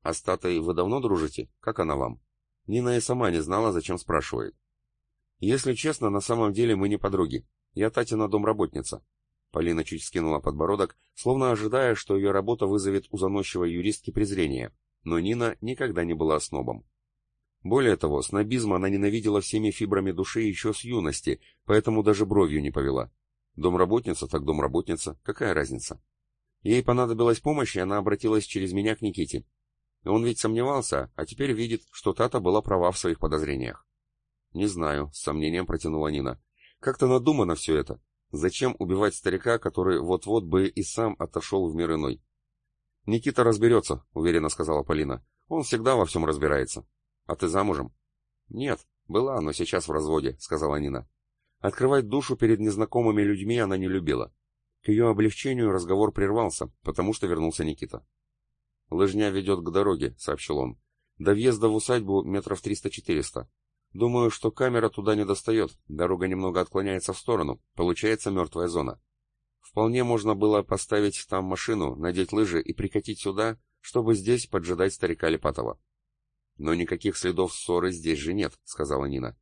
А с Татой вы давно дружите? Как она вам? Нина и сама не знала, зачем спрашивает. Если честно, на самом деле мы не подруги. Я Татина домработница. Полина чуть скинула подбородок, словно ожидая, что ее работа вызовет у заносчивой юристки презрение. Но Нина никогда не была снобом. Более того, снобизм она ненавидела всеми фибрами души еще с юности, поэтому даже бровью не повела. Домработница так домработница, какая разница? Ей понадобилась помощь, и она обратилась через меня к Никите. Он ведь сомневался, а теперь видит, что Тата была права в своих подозрениях. «Не знаю», — с сомнением протянула Нина. «Как-то надумано все это. Зачем убивать старика, который вот-вот бы и сам отошел в мир иной?» «Никита разберется», — уверенно сказала Полина. «Он всегда во всем разбирается. А ты замужем?» «Нет, была, но сейчас в разводе», — сказала Нина. Открывать душу перед незнакомыми людьми она не любила. К ее облегчению разговор прервался, потому что вернулся Никита. «Лыжня ведет к дороге», — сообщил он. «До въезда в усадьбу метров триста-четыреста. Думаю, что камера туда не достает, дорога немного отклоняется в сторону, получается мертвая зона. Вполне можно было поставить там машину, надеть лыжи и прикатить сюда, чтобы здесь поджидать старика Липатова. Но никаких следов ссоры здесь же нет, сказала Нина.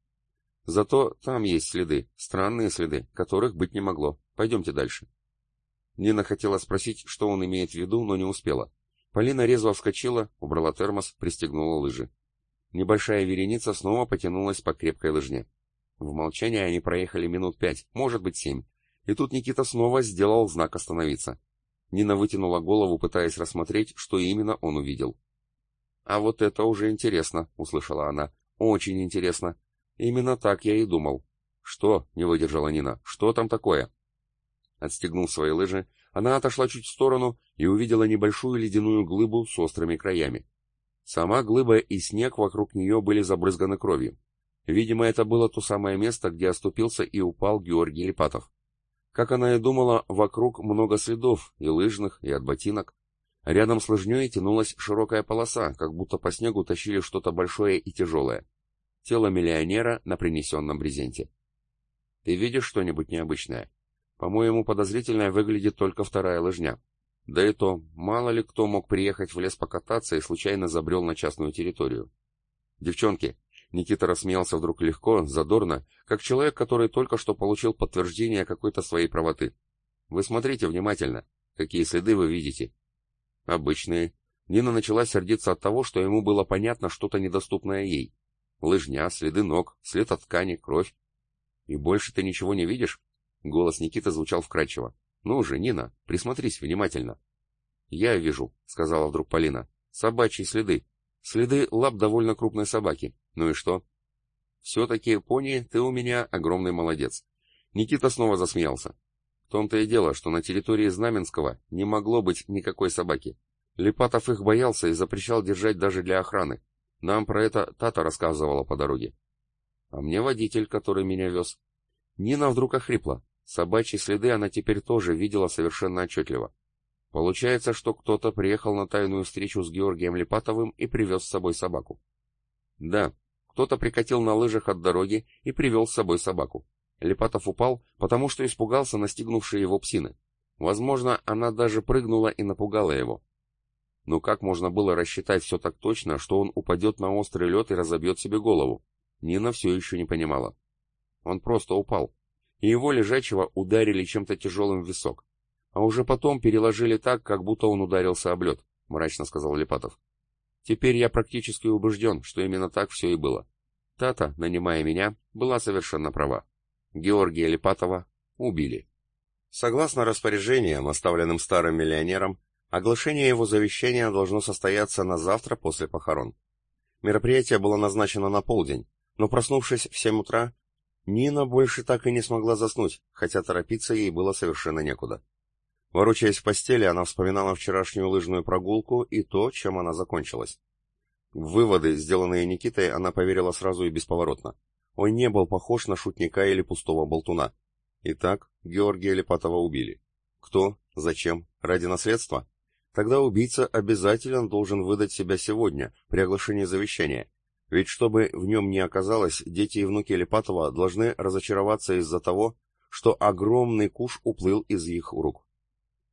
Зато там есть следы, странные следы, которых быть не могло. Пойдемте дальше. Нина хотела спросить, что он имеет в виду, но не успела. Полина резво вскочила, убрала термос, пристегнула лыжи. Небольшая вереница снова потянулась по крепкой лыжне. В молчании они проехали минут пять, может быть семь. И тут Никита снова сделал знак остановиться. Нина вытянула голову, пытаясь рассмотреть, что именно он увидел. «А вот это уже интересно», — услышала она. «Очень интересно. Именно так я и думал». «Что?» — не выдержала Нина. «Что там такое?» Отстегнув свои лыжи, она отошла чуть в сторону и увидела небольшую ледяную глыбу с острыми краями. Сама глыба и снег вокруг нее были забрызганы кровью. Видимо, это было то самое место, где оступился и упал Георгий Липатов. Как она и думала, вокруг много следов, и лыжных, и от ботинок. Рядом с лыжней тянулась широкая полоса, как будто по снегу тащили что-то большое и тяжелое. Тело миллионера на принесенном брезенте. «Ты видишь что-нибудь необычное?» «По-моему, подозрительная выглядит только вторая лыжня. Да и то, мало ли кто мог приехать в лес покататься и случайно забрел на частную территорию. «Девчонки!» Никита рассмеялся вдруг легко, задорно, как человек, который только что получил подтверждение какой-то своей правоты. «Вы смотрите внимательно. Какие следы вы видите?» «Обычные». Нина начала сердиться от того, что ему было понятно что-то недоступное ей. Лыжня, следы ног, след от ткани, кровь. «И больше ты ничего не видишь?» Голос Никиты звучал вкрадчиво. «Ну же, Нина, присмотрись внимательно». «Я вижу», — сказала вдруг Полина. «Собачьи следы. Следы лап довольно крупной собаки. Ну и что?» «Все-таки, пони, ты у меня огромный молодец». Никита снова засмеялся. В том-то и дело, что на территории Знаменского не могло быть никакой собаки. Липатов их боялся и запрещал держать даже для охраны. Нам про это Тата рассказывала по дороге. А мне водитель, который меня вез. Нина вдруг охрипла. Собачьи следы она теперь тоже видела совершенно отчетливо. Получается, что кто-то приехал на тайную встречу с Георгием Липатовым и привез с собой собаку. Да, Кто-то прикатил на лыжах от дороги и привел с собой собаку. Липатов упал, потому что испугался настигнувшей его псины. Возможно, она даже прыгнула и напугала его. Но как можно было рассчитать все так точно, что он упадет на острый лед и разобьет себе голову? Нина все еще не понимала. Он просто упал, и его лежачего ударили чем-то тяжелым в висок. А уже потом переложили так, как будто он ударился об лед, мрачно сказал Липатов. Теперь я практически убежден, что именно так все и было. Тата, нанимая меня, была совершенно права. Георгия Липатова убили. Согласно распоряжениям, оставленным старым миллионером, оглашение его завещания должно состояться на завтра после похорон. Мероприятие было назначено на полдень, но проснувшись в семь утра, Нина больше так и не смогла заснуть, хотя торопиться ей было совершенно некуда. Ворочаясь в постели, она вспоминала вчерашнюю лыжную прогулку и то, чем она закончилась. В выводы, сделанные Никитой, она поверила сразу и бесповоротно. Он не был похож на шутника или пустого болтуна. Итак, Георгия Лепатова убили. Кто? Зачем? Ради наследства? Тогда убийца обязательно должен выдать себя сегодня, при оглашении завещания. Ведь чтобы в нем не оказалось, дети и внуки Лепатова должны разочароваться из-за того, что огромный куш уплыл из их рук.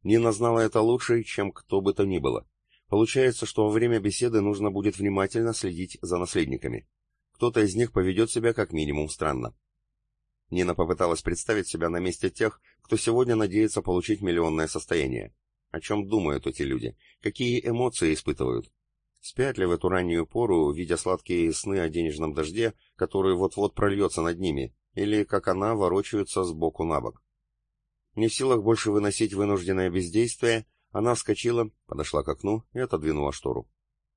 Нина знала это лучше, чем кто бы то ни было. Получается, что во время беседы нужно будет внимательно следить за наследниками. Кто-то из них поведет себя как минимум странно. Нина попыталась представить себя на месте тех, кто сегодня надеется получить миллионное состояние. О чем думают эти люди? Какие эмоции испытывают? Спят ли в эту раннюю пору, видя сладкие сны о денежном дожде, который вот-вот прольется над ними, или, как она, ворочаются с боку на бок? Не в силах больше выносить вынужденное бездействие, она вскочила, подошла к окну и отодвинула штору.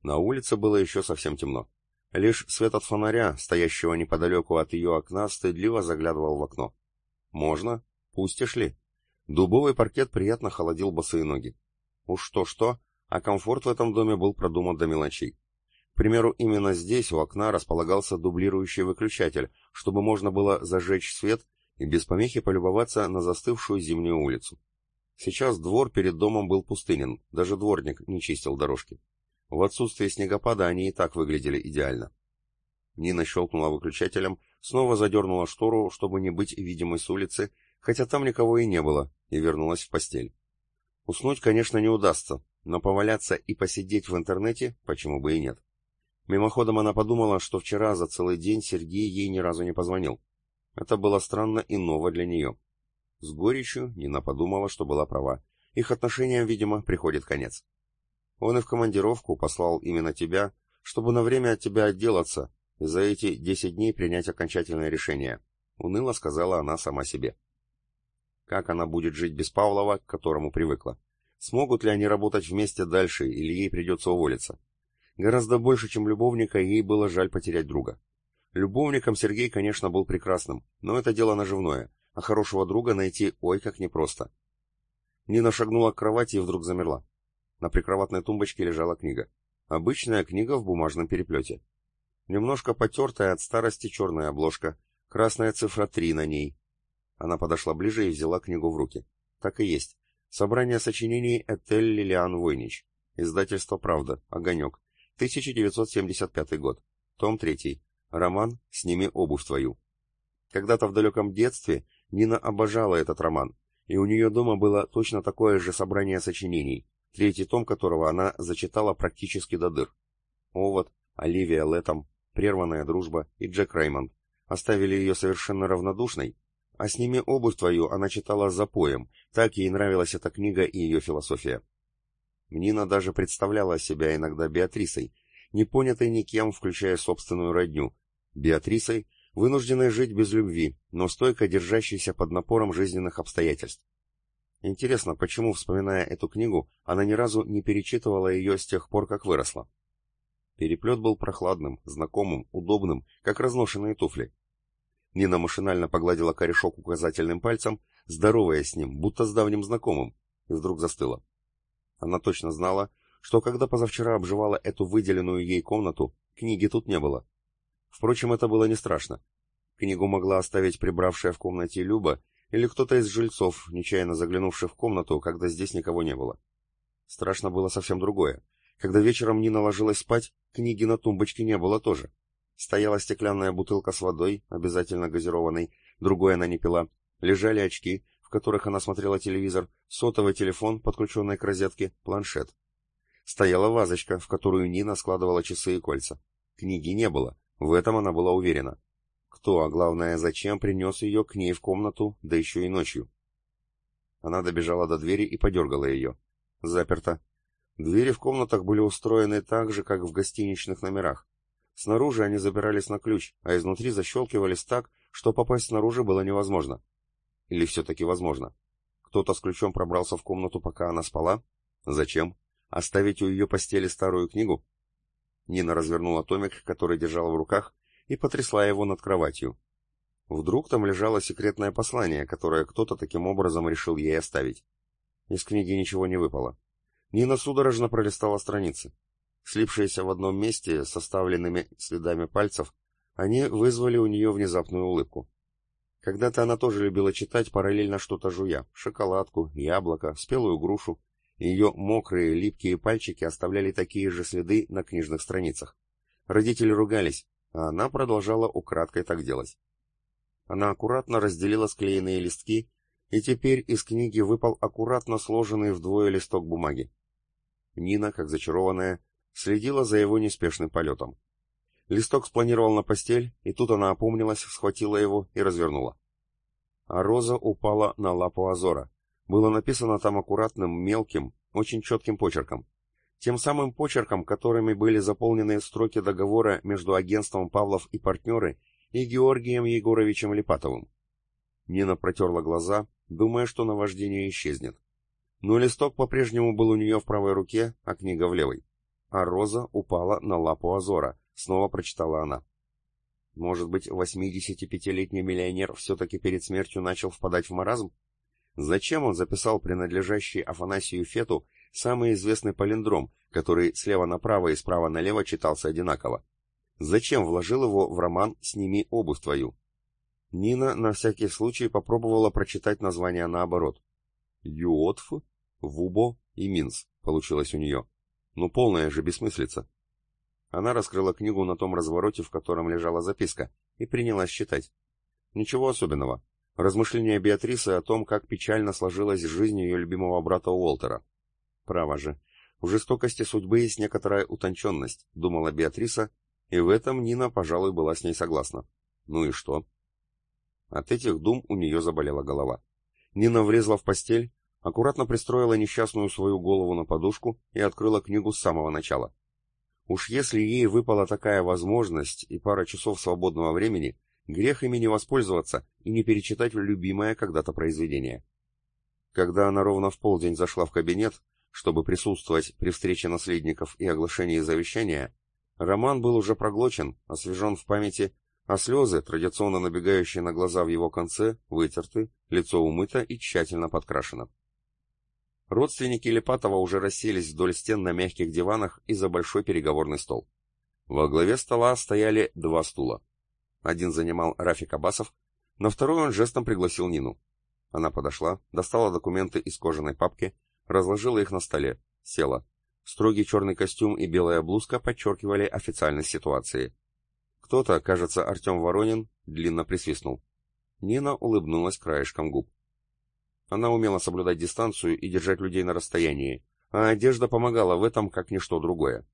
На улице было еще совсем темно. Лишь свет от фонаря, стоящего неподалеку от ее окна, стыдливо заглядывал в окно. «Можно? Пустишь ли?» Дубовый паркет приятно холодил босые ноги. Уж что-что, а комфорт в этом доме был продуман до мелочей. К примеру, именно здесь у окна располагался дублирующий выключатель, чтобы можно было зажечь свет и без помехи полюбоваться на застывшую зимнюю улицу. Сейчас двор перед домом был пустынен, даже дворник не чистил дорожки. В отсутствие снегопада они и так выглядели идеально. Нина щелкнула выключателем, снова задернула штору, чтобы не быть видимой с улицы, хотя там никого и не было, и вернулась в постель. Уснуть, конечно, не удастся, но поваляться и посидеть в интернете почему бы и нет. Мимоходом она подумала, что вчера за целый день Сергей ей ни разу не позвонил. Это было странно и ново для нее. С горечью Нина подумала, что была права. Их отношениям, видимо, приходит конец. Он и в командировку послал именно тебя, чтобы на время от тебя отделаться и за эти десять дней принять окончательное решение, уныло сказала она сама себе. Как она будет жить без Павлова, к которому привыкла? Смогут ли они работать вместе дальше, или ей придется уволиться? Гораздо больше, чем любовника, ей было жаль потерять друга. Любовником Сергей, конечно, был прекрасным, но это дело наживное, а хорошего друга найти ой как непросто. Нина шагнула к кровати и вдруг замерла. На прикроватной тумбочке лежала книга. Обычная книга в бумажном переплете. Немножко потертая от старости черная обложка, красная цифра 3 на ней. Она подошла ближе и взяла книгу в руки. Так и есть. Собрание сочинений Этель Лилиан Войнич. Издательство «Правда», «Огонек», 1975 год, том 3, Роман «Сними обувь твою». Когда-то в далеком детстве Нина обожала этот роман, и у нее дома было точно такое же собрание сочинений, третий том которого она зачитала практически до дыр. Овод, Оливия Летом, Прерванная дружба и Джек Реймонд оставили ее совершенно равнодушной, а «Сними обувь твою» она читала за поем, так ей нравилась эта книга и ее философия. Нина даже представляла себя иногда Беатрисой, не понятой никем, включая собственную родню, Беатрисой, вынужденной жить без любви, но стойко держащейся под напором жизненных обстоятельств. Интересно, почему, вспоминая эту книгу, она ни разу не перечитывала ее с тех пор, как выросла? Переплет был прохладным, знакомым, удобным, как разношенные туфли. Нина машинально погладила корешок указательным пальцем, здоровая с ним, будто с давним знакомым, и вдруг застыла. Она точно знала, что когда позавчера обживала эту выделенную ей комнату, книги тут не было. Впрочем, это было не страшно. Книгу могла оставить прибравшая в комнате Люба или кто-то из жильцов, нечаянно заглянувший в комнату, когда здесь никого не было. Страшно было совсем другое. Когда вечером Нина ложилась спать, книги на тумбочке не было тоже. Стояла стеклянная бутылка с водой, обязательно газированной, другой она не пила. Лежали очки, в которых она смотрела телевизор, сотовый телефон, подключенный к розетке, планшет. Стояла вазочка, в которую Нина складывала часы и кольца. Книги не было, в этом она была уверена. Кто, а главное, зачем принес ее к ней в комнату, да еще и ночью? Она добежала до двери и подергала ее. Заперто. Двери в комнатах были устроены так же, как в гостиничных номерах. Снаружи они запирались на ключ, а изнутри защелкивались так, что попасть снаружи было невозможно. Или все-таки возможно? Кто-то с ключом пробрался в комнату, пока она спала? Зачем? Оставить у ее постели старую книгу? Нина развернула томик, который держала в руках, и потрясла его над кроватью. Вдруг там лежало секретное послание, которое кто-то таким образом решил ей оставить. Из книги ничего не выпало. Нина судорожно пролистала страницы. Слипшиеся в одном месте, составленными следами пальцев, они вызвали у нее внезапную улыбку. Когда-то она тоже любила читать, параллельно что-то жуя. Шоколадку, яблоко, спелую грушу. Ее мокрые, липкие пальчики оставляли такие же следы на книжных страницах. Родители ругались, а она продолжала украдкой так делать. Она аккуратно разделила склеенные листки, и теперь из книги выпал аккуратно сложенный вдвое листок бумаги. Нина, как зачарованная, следила за его неспешным полетом. Листок спланировал на постель, и тут она опомнилась, схватила его и развернула. А роза упала на лапу Азора. Было написано там аккуратным, мелким, очень четким почерком. Тем самым почерком, которыми были заполнены строки договора между агентством Павлов и партнеры и Георгием Егоровичем Липатовым. Нина протерла глаза, думая, что наваждение исчезнет. Но листок по-прежнему был у нее в правой руке, а книга в левой. А роза упала на лапу Азора, снова прочитала она. Может быть, 85-летний миллионер все-таки перед смертью начал впадать в маразм? Зачем он записал принадлежащий Афанасию Фету самый известный палиндром, который слева направо и справа налево читался одинаково? Зачем вложил его в роман «Сними обувь твою»? Нина на всякий случай попробовала прочитать название наоборот. Юотф, Вубо и Минс получилось у нее. Ну полная же бессмыслица. Она раскрыла книгу на том развороте, в котором лежала записка, и принялась читать. Ничего особенного. Размышления Беатрисы о том, как печально сложилась жизнь ее любимого брата Уолтера. Право же, в жестокости судьбы есть некоторая утонченность, думала Беатриса, и в этом Нина, пожалуй, была с ней согласна. Ну и что? От этих дум у нее заболела голова. Нина влезла в постель, аккуратно пристроила несчастную свою голову на подушку и открыла книгу с самого начала. Уж если ей выпала такая возможность и пара часов свободного времени, грех ими не воспользоваться и не перечитать любимое когда-то произведение. Когда она ровно в полдень зашла в кабинет, чтобы присутствовать при встрече наследников и оглашении завещания, роман был уже проглочен, освежен в памяти а слезы, традиционно набегающие на глаза в его конце, вытерты, лицо умыто и тщательно подкрашено. Родственники Лепатова уже расселись вдоль стен на мягких диванах и за большой переговорный стол. Во главе стола стояли два стула. Один занимал Рафик Абасов, на второй он жестом пригласил Нину. Она подошла, достала документы из кожаной папки, разложила их на столе, села. Строгий черный костюм и белая блузка подчеркивали официальность ситуации. Кто-то, кажется, Артем Воронин, длинно присвистнул. Нина улыбнулась краешком губ. Она умела соблюдать дистанцию и держать людей на расстоянии, а одежда помогала в этом, как ничто другое.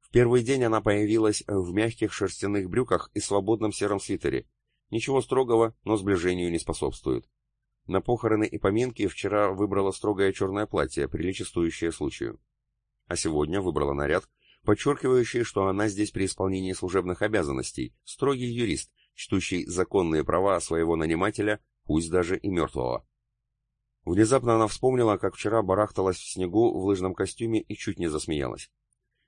В первый день она появилась в мягких шерстяных брюках и свободном сером свитере. Ничего строгого, но сближению не способствует. На похороны и поминки вчера выбрала строгое черное платье, приличествующее случаю. А сегодня выбрала наряд, подчеркивающие, что она здесь при исполнении служебных обязанностей, строгий юрист, чтущий законные права своего нанимателя, пусть даже и мертвого. Внезапно она вспомнила, как вчера барахталась в снегу в лыжном костюме и чуть не засмеялась.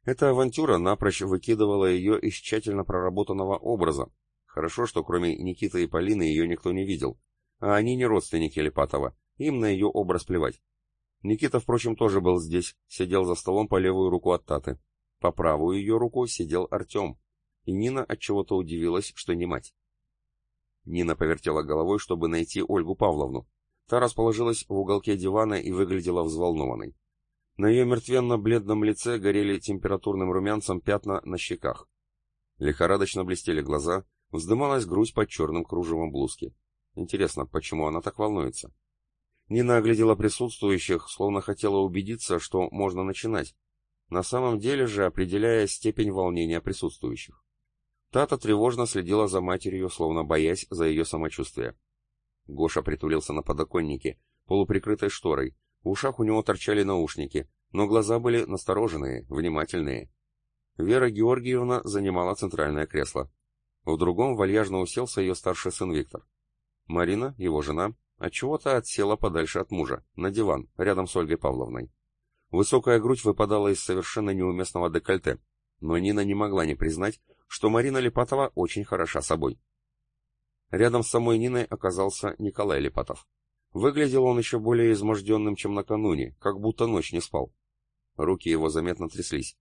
Эта авантюра напрочь выкидывала ее из тщательно проработанного образа. Хорошо, что кроме Никиты и Полины ее никто не видел. А они не родственники Липатова, им на ее образ плевать. Никита, впрочем, тоже был здесь, сидел за столом по левую руку от Таты. По правую ее руку сидел Артем, и Нина отчего-то удивилась, что не мать. Нина повертела головой, чтобы найти Ольгу Павловну. Та расположилась в уголке дивана и выглядела взволнованной. На ее мертвенно-бледном лице горели температурным румянцем пятна на щеках. Лихорадочно блестели глаза, вздымалась грудь под черным кружевом блузки. Интересно, почему она так волнуется? Нина оглядела присутствующих, словно хотела убедиться, что можно начинать, на самом деле же определяя степень волнения присутствующих. Тата тревожно следила за матерью, словно боясь за ее самочувствие. Гоша притулился на подоконнике, полуприкрытой шторой, в ушах у него торчали наушники, но глаза были настороженные, внимательные. Вера Георгиевна занимала центральное кресло. В другом вальяжно уселся ее старший сын Виктор. Марина, его жена, отчего-то отсела подальше от мужа, на диван, рядом с Ольгой Павловной. Высокая грудь выпадала из совершенно неуместного декольте, но Нина не могла не признать, что Марина Липатова очень хороша собой. Рядом с самой Ниной оказался Николай Липатов. Выглядел он еще более изможденным, чем накануне, как будто ночь не спал. Руки его заметно тряслись.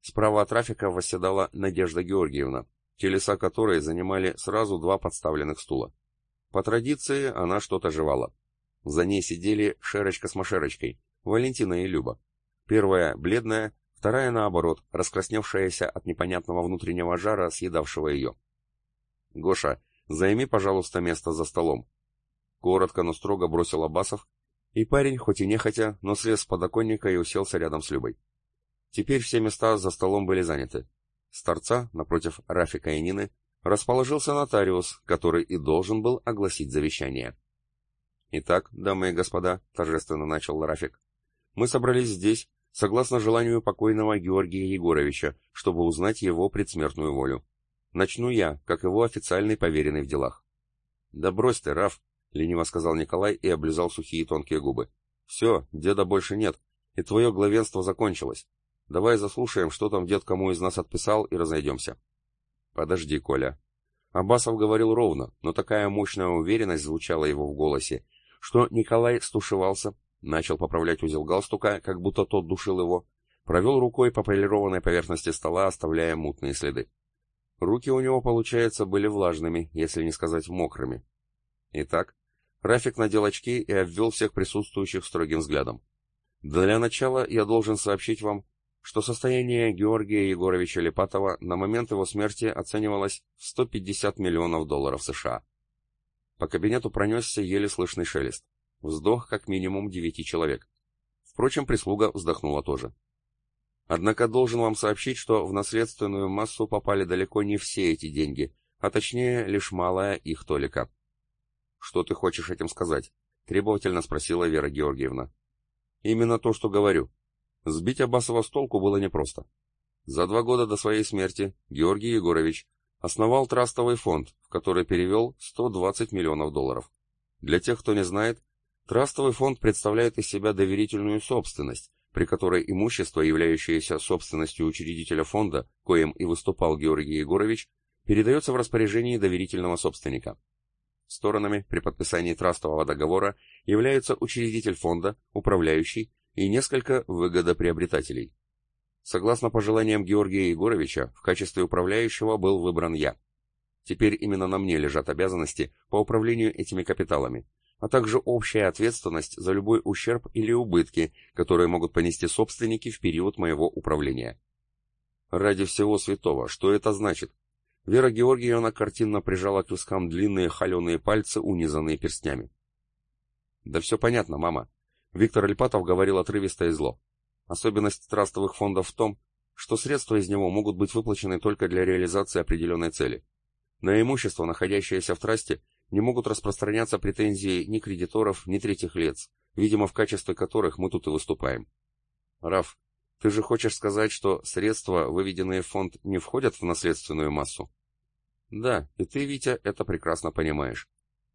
Справа от трафика восседала Надежда Георгиевна, телеса которой занимали сразу два подставленных стула. По традиции она что-то жевала. За ней сидели Шерочка с Машерочкой, Валентина и Люба. Первая бледная, вторая наоборот, раскрасневшаяся от непонятного внутреннего жара, съедавшего ее. «Гоша, займи, пожалуйста, место за столом». Коротко, но строго бросил Абасов, и парень, хоть и нехотя, но слез с подоконника и уселся рядом с Любой. Теперь все места за столом были заняты. С торца, напротив Рафика и Нины, расположился нотариус, который и должен был огласить завещание. «Итак, дамы и господа», — торжественно начал Рафик, — «мы собрались здесь, согласно желанию покойного Георгия Егоровича, чтобы узнать его предсмертную волю. Начну я, как его официальный поверенный в делах. Да брось ты, Раф, лениво сказал Николай и облизал сухие тонкие губы. Все, деда больше нет, и твое главенство закончилось. Давай заслушаем, что там дед кому из нас отписал, и разойдемся. Подожди, Коля. Абасов говорил ровно, но такая мощная уверенность звучала его в голосе, что Николай стушевался, Начал поправлять узел галстука, как будто тот душил его. Провел рукой по полированной поверхности стола, оставляя мутные следы. Руки у него, получается, были влажными, если не сказать мокрыми. Итак, Рафик надел очки и обвел всех присутствующих строгим взглядом. Для начала я должен сообщить вам, что состояние Георгия Егоровича Лепатова на момент его смерти оценивалось в 150 миллионов долларов США. По кабинету пронесся еле слышный шелест. Вздох как минимум девяти человек. Впрочем, прислуга вздохнула тоже. Однако должен вам сообщить, что в наследственную массу попали далеко не все эти деньги, а точнее лишь малая их толика. «Что ты хочешь этим сказать?» — требовательно спросила Вера Георгиевна. «Именно то, что говорю. Сбить Абасова с толку было непросто. За два года до своей смерти Георгий Егорович основал трастовый фонд, в который перевел 120 миллионов долларов. Для тех, кто не знает, Трастовый фонд представляет из себя доверительную собственность, при которой имущество, являющееся собственностью учредителя фонда, коим и выступал Георгий Егорович, передается в распоряжении доверительного собственника. Сторонами при подписании трастового договора являются учредитель фонда, управляющий и несколько выгодоприобретателей. Согласно пожеланиям Георгия Егоровича, в качестве управляющего был выбран я. Теперь именно на мне лежат обязанности по управлению этими капиталами, а также общая ответственность за любой ущерб или убытки, которые могут понести собственники в период моего управления. Ради всего святого, что это значит? Вера Георгиевна картинно прижала к вискам длинные холеные пальцы, унизанные перстнями. Да все понятно, мама. Виктор Альпатов говорил отрывисто и зло. Особенность трастовых фондов в том, что средства из него могут быть выплачены только для реализации определенной цели. На имущество, находящееся в трасте, не могут распространяться претензии ни кредиторов, ни третьих лиц, видимо, в качестве которых мы тут и выступаем. Раф, ты же хочешь сказать, что средства, выведенные в фонд, не входят в наследственную массу? Да, и ты, Витя, это прекрасно понимаешь.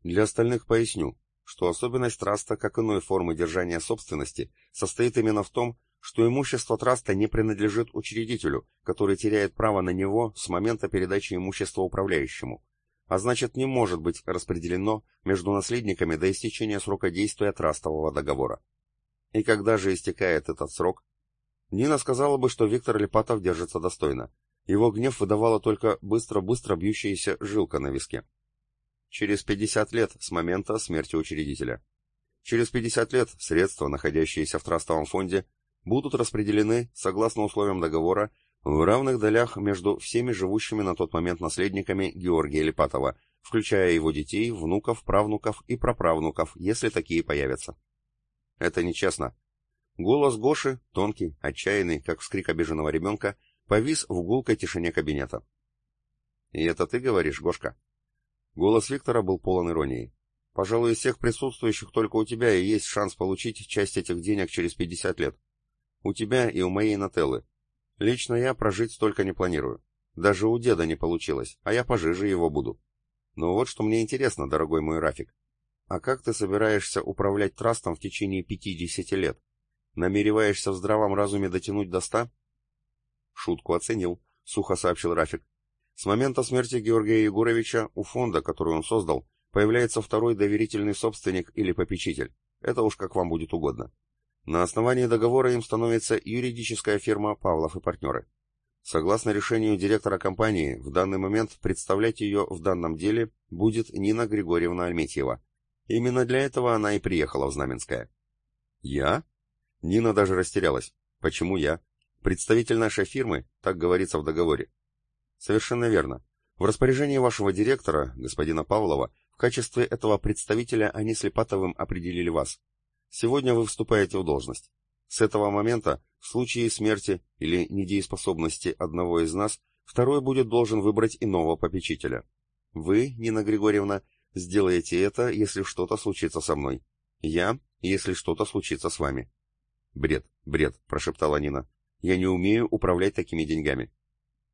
Для остальных поясню, что особенность траста, как иной формы держания собственности, состоит именно в том, что имущество траста не принадлежит учредителю, который теряет право на него с момента передачи имущества управляющему, а значит не может быть распределено между наследниками до истечения срока действия трастового договора. И когда же истекает этот срок? Нина сказала бы, что Виктор Липатов держится достойно. Его гнев выдавала только быстро-быстро бьющаяся жилка на виске. Через 50 лет с момента смерти учредителя. Через 50 лет средства, находящиеся в трастовом фонде, будут распределены, согласно условиям договора, в равных долях между всеми живущими на тот момент наследниками Георгия Липатова, включая его детей, внуков, правнуков и праправнуков, если такие появятся. Это нечестно. Голос Гоши, тонкий, отчаянный, как вскрик обиженного ребенка, повис в гулкой тишине кабинета. «И это ты говоришь, Гошка?» Голос Виктора был полон иронии. «Пожалуй, из всех присутствующих только у тебя и есть шанс получить часть этих денег через 50 лет. У тебя и у моей Нателлы. Лично я прожить столько не планирую. Даже у деда не получилось, а я пожиже его буду. Но вот что мне интересно, дорогой мой Рафик. А как ты собираешься управлять трастом в течение 50 лет? Намереваешься в здравом разуме дотянуть до ста? Шутку оценил, сухо сообщил Рафик. С момента смерти Георгия Егоровича у фонда, который он создал, появляется второй доверительный собственник или попечитель. Это уж как вам будет угодно. На основании договора им становится юридическая фирма Павлов и партнеры. Согласно решению директора компании, в данный момент представлять ее в данном деле будет Нина Григорьевна Альметьева. Именно для этого она и приехала в Знаменское. «Я?» Нина даже растерялась. «Почему я?» «Представитель нашей фирмы, так говорится в договоре». «Совершенно верно. В распоряжении вашего директора, господина Павлова, в качестве этого представителя они с Липатовым определили вас. Сегодня вы вступаете в должность. С этого момента, в случае смерти или недееспособности одного из нас, второй будет должен выбрать иного попечителя. Вы, Нина Григорьевна, сделаете это, если что-то случится со мной. Я, если что-то случится с вами. Бред, бред, прошептала Нина. Я не умею управлять такими деньгами.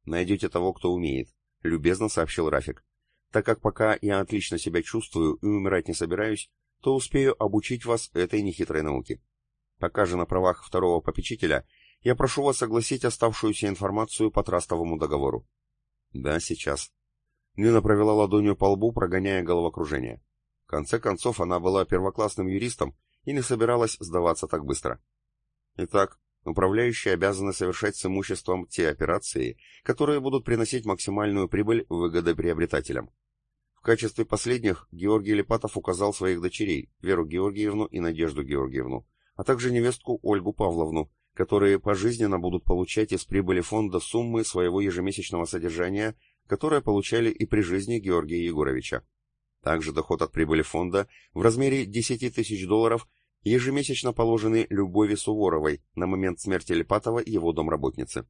Найдете того, кто умеет, любезно сообщил Рафик. Так как пока я отлично себя чувствую и умирать не собираюсь, то успею обучить вас этой нехитрой науке. Пока же на правах второго попечителя я прошу вас согласить оставшуюся информацию по трастовому договору. Да, сейчас. Нина провела ладонью по лбу, прогоняя головокружение. В конце концов, она была первоклассным юристом и не собиралась сдаваться так быстро. Итак, управляющие обязаны совершать с имуществом те операции, которые будут приносить максимальную прибыль выгодоприобретателям качестве последних Георгий Липатов указал своих дочерей, Веру Георгиевну и Надежду Георгиевну, а также невестку Ольгу Павловну, которые пожизненно будут получать из прибыли фонда суммы своего ежемесячного содержания, которые получали и при жизни Георгия Егоровича. Также доход от прибыли фонда в размере 10 тысяч долларов ежемесячно положены Любови Суворовой на момент смерти Липатова и его домработницы.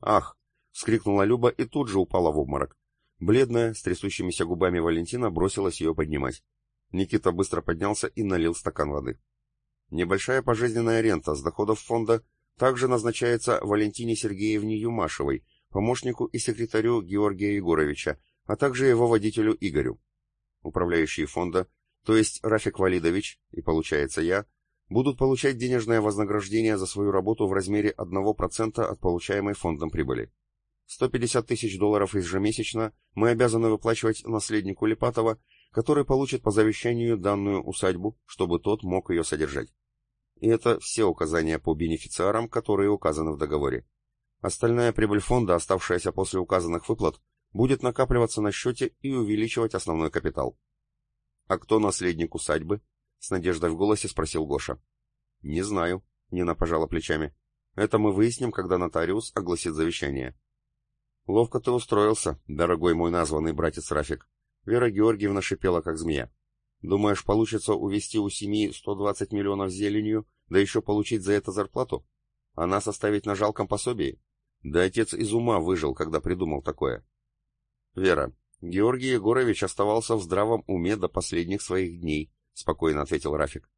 «Ах!» — вскрикнула Люба и тут же упала в обморок. Бледная, с трясущимися губами Валентина бросилась ее поднимать. Никита быстро поднялся и налил стакан воды. Небольшая пожизненная рента с доходов фонда также назначается Валентине Сергеевне Юмашевой, помощнику и секретарю Георгия Егоровича, а также его водителю Игорю. Управляющие фонда, то есть Рафик Валидович, и получается я, будут получать денежное вознаграждение за свою работу в размере 1% от получаемой фондом прибыли. 150 тысяч долларов ежемесячно мы обязаны выплачивать наследнику Липатова, который получит по завещанию данную усадьбу, чтобы тот мог ее содержать. И это все указания по бенефициарам, которые указаны в договоре. Остальная прибыль фонда, оставшаяся после указанных выплат, будет накапливаться на счете и увеличивать основной капитал. «А кто наследник усадьбы?» — с надеждой в голосе спросил Гоша. «Не знаю», — Нина пожала плечами. «Это мы выясним, когда нотариус огласит завещание». «Ловко ты устроился, дорогой мой названный братец Рафик». Вера Георгиевна шипела, как змея. «Думаешь, получится увести у семьи 120 миллионов зеленью, да еще получить за это зарплату? А нас оставить на жалком пособии? Да отец из ума выжил, когда придумал такое». «Вера, Георгий Егорович оставался в здравом уме до последних своих дней», — спокойно ответил Рафик.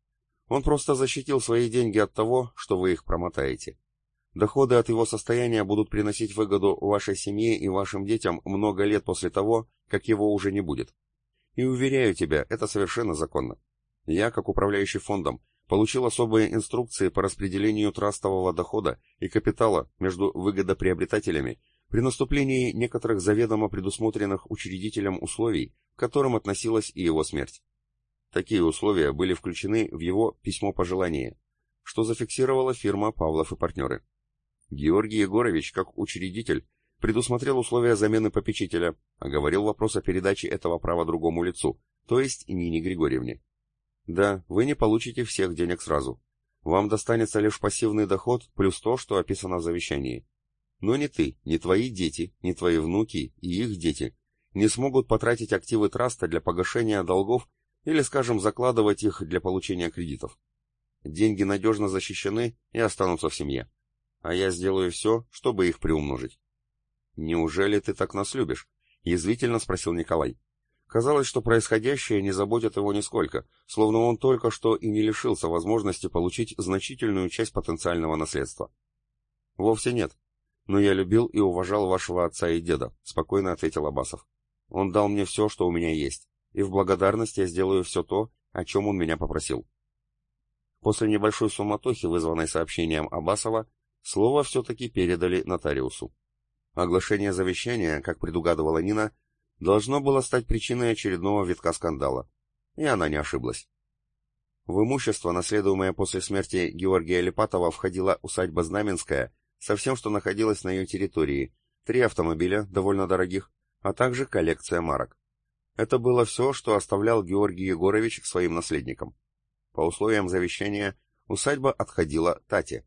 «Он просто защитил свои деньги от того, что вы их промотаете. Доходы от его состояния будут приносить выгоду вашей семье и вашим детям много лет после того, как его уже не будет. И уверяю тебя, это совершенно законно. Я, как управляющий фондом, получил особые инструкции по распределению трастового дохода и капитала между выгодоприобретателями при наступлении некоторых заведомо предусмотренных учредителем условий, к которым относилась и его смерть. Такие условия были включены в его письмо пожелания, что зафиксировала фирма Павлов и партнеры. Георгий Егорович, как учредитель, предусмотрел условия замены попечителя, оговорил вопрос о передаче этого права другому лицу, то есть Нине Григорьевне. Да, вы не получите всех денег сразу. Вам достанется лишь пассивный доход плюс то, что описано в завещании. Но ни ты, ни твои дети, ни твои внуки и их дети не смогут потратить активы траста для погашения долгов или, скажем, закладывать их для получения кредитов. Деньги надежно защищены и останутся в семье. А я сделаю все, чтобы их приумножить. «Неужели ты так нас любишь?» — язвительно спросил Николай. Казалось, что происходящее не заботит его нисколько, словно он только что и не лишился возможности получить значительную часть потенциального наследства. «Вовсе нет. Но я любил и уважал вашего отца и деда», — спокойно ответил Абасов. «Он дал мне все, что у меня есть, и в благодарность я сделаю все то, о чем он меня попросил». После небольшой суматохи, вызванной сообщением Абасова, слово все-таки передали нотариусу. Оглашение завещания, как предугадывала Нина, должно было стать причиной очередного витка скандала. И она не ошиблась. В имущество, наследуемое после смерти Георгия Липатова, входила усадьба Знаменская со всем, что находилось на ее территории, три автомобиля, довольно дорогих, а также коллекция марок. Это было все, что оставлял Георгий Егорович своим наследникам. По условиям завещания усадьба отходила Тате.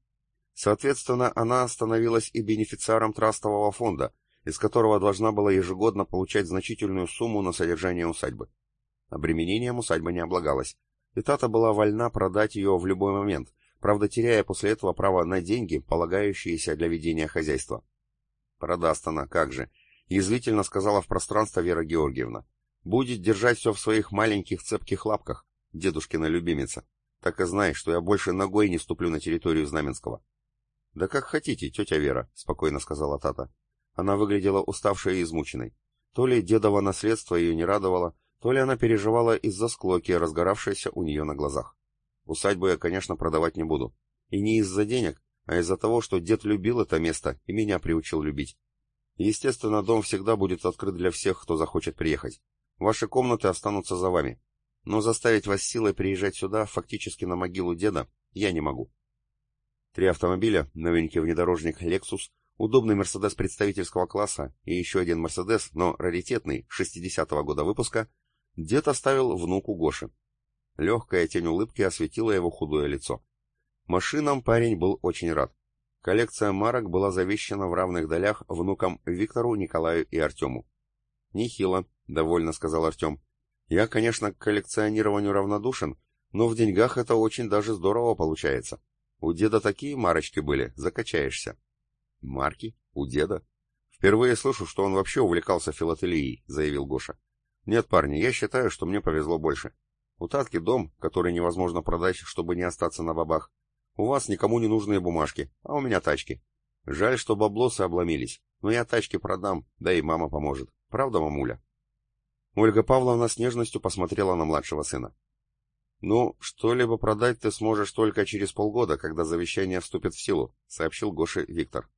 Соответственно, она становилась и бенефициаром трастового фонда, из которого должна была ежегодно получать значительную сумму на содержание усадьбы. Обременением усадьба не облагалась, и Тата была вольна продать ее в любой момент, правда теряя после этого право на деньги, полагающиеся для ведения хозяйства. «Продаст она, как же!» — язвительно сказала в пространство Вера Георгиевна. «Будет держать все в своих маленьких цепких лапках, дедушкина любимица. Так и знай, что я больше ногой не ступлю на территорию Знаменского». «Да как хотите, тетя Вера», — спокойно сказала Тата. Она выглядела уставшей и измученной. То ли дедово наследство ее не радовало, то ли она переживала из-за склоки, разгоравшейся у нее на глазах. Усадьбу я, конечно, продавать не буду. И не из-за денег, а из-за того, что дед любил это место и меня приучил любить. Естественно, дом всегда будет открыт для всех, кто захочет приехать. Ваши комнаты останутся за вами. Но заставить вас силой приезжать сюда, фактически на могилу деда, я не могу. Три автомобиля, новенький внедорожник Lexus, Удобный Мерседес представительского класса и еще один Мерседес, но раритетный, 60-го года выпуска, дед оставил внуку Гоши. Легкая тень улыбки осветила его худое лицо. Машинам парень был очень рад. Коллекция марок была завещана в равных долях внукам Виктору, Николаю и Артему. «Нехило», — довольно сказал Артем. «Я, конечно, к коллекционированию равнодушен, но в деньгах это очень даже здорово получается. У деда такие марочки были, закачаешься». Марки? У деда? Впервые слышу, что он вообще увлекался филателией, заявил Гоша. Нет, парни, я считаю, что мне повезло больше. У Татки дом, который невозможно продать, чтобы не остаться на бабах. У вас никому не нужные бумажки, а у меня тачки. Жаль, что баблосы обломились, но я тачки продам, да и мама поможет. Правда, мамуля? Ольга Павловна с нежностью посмотрела на младшего сына. «Ну, что-либо продать ты сможешь только через полгода, когда завещание вступит в силу», — сообщил Гоше Виктор.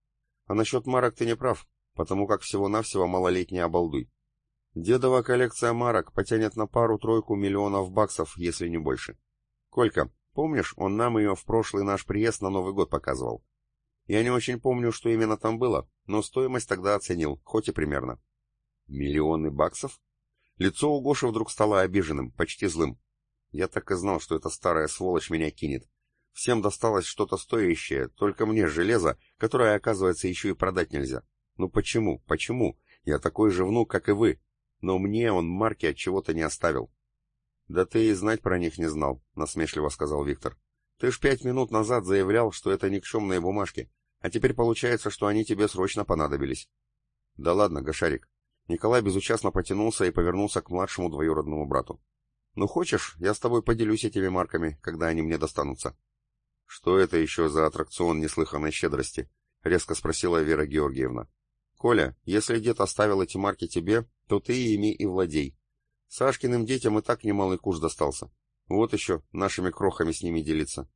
А насчет марок ты не прав, потому как всего-навсего малолетний обалдуй. Дедова коллекция марок потянет на пару-тройку миллионов баксов, если не больше. Колька, помнишь, он нам ее в прошлый наш приезд на Новый год показывал? Я не очень помню, что именно там было, но стоимость тогда оценил, хоть и примерно. Миллионы баксов? Лицо у Гоши вдруг стало обиженным, почти злым. Я так и знал, что эта старая сволочь меня кинет. Всем досталось что-то стоящее, только мне железо, которое, оказывается, еще и продать нельзя. Ну почему, почему? Я такой же внук, как и вы. Но мне он марки от чего-то не оставил. Да ты и знать про них не знал, насмешливо сказал Виктор. Ты ж пять минут назад заявлял, что это никчемные бумажки, а теперь получается, что они тебе срочно понадобились. Да ладно, Гашарик. Николай безучастно потянулся и повернулся к младшему двоюродному брату. Ну хочешь, я с тобой поделюсь этими марками, когда они мне достанутся. «Что это еще за аттракцион неслыханной щедрости?» — резко спросила Вера Георгиевна. «Коля, если дед оставил эти марки тебе, то ты ими и владей. Сашкиным детям и так немалый куш достался. Вот еще нашими крохами с ними делиться».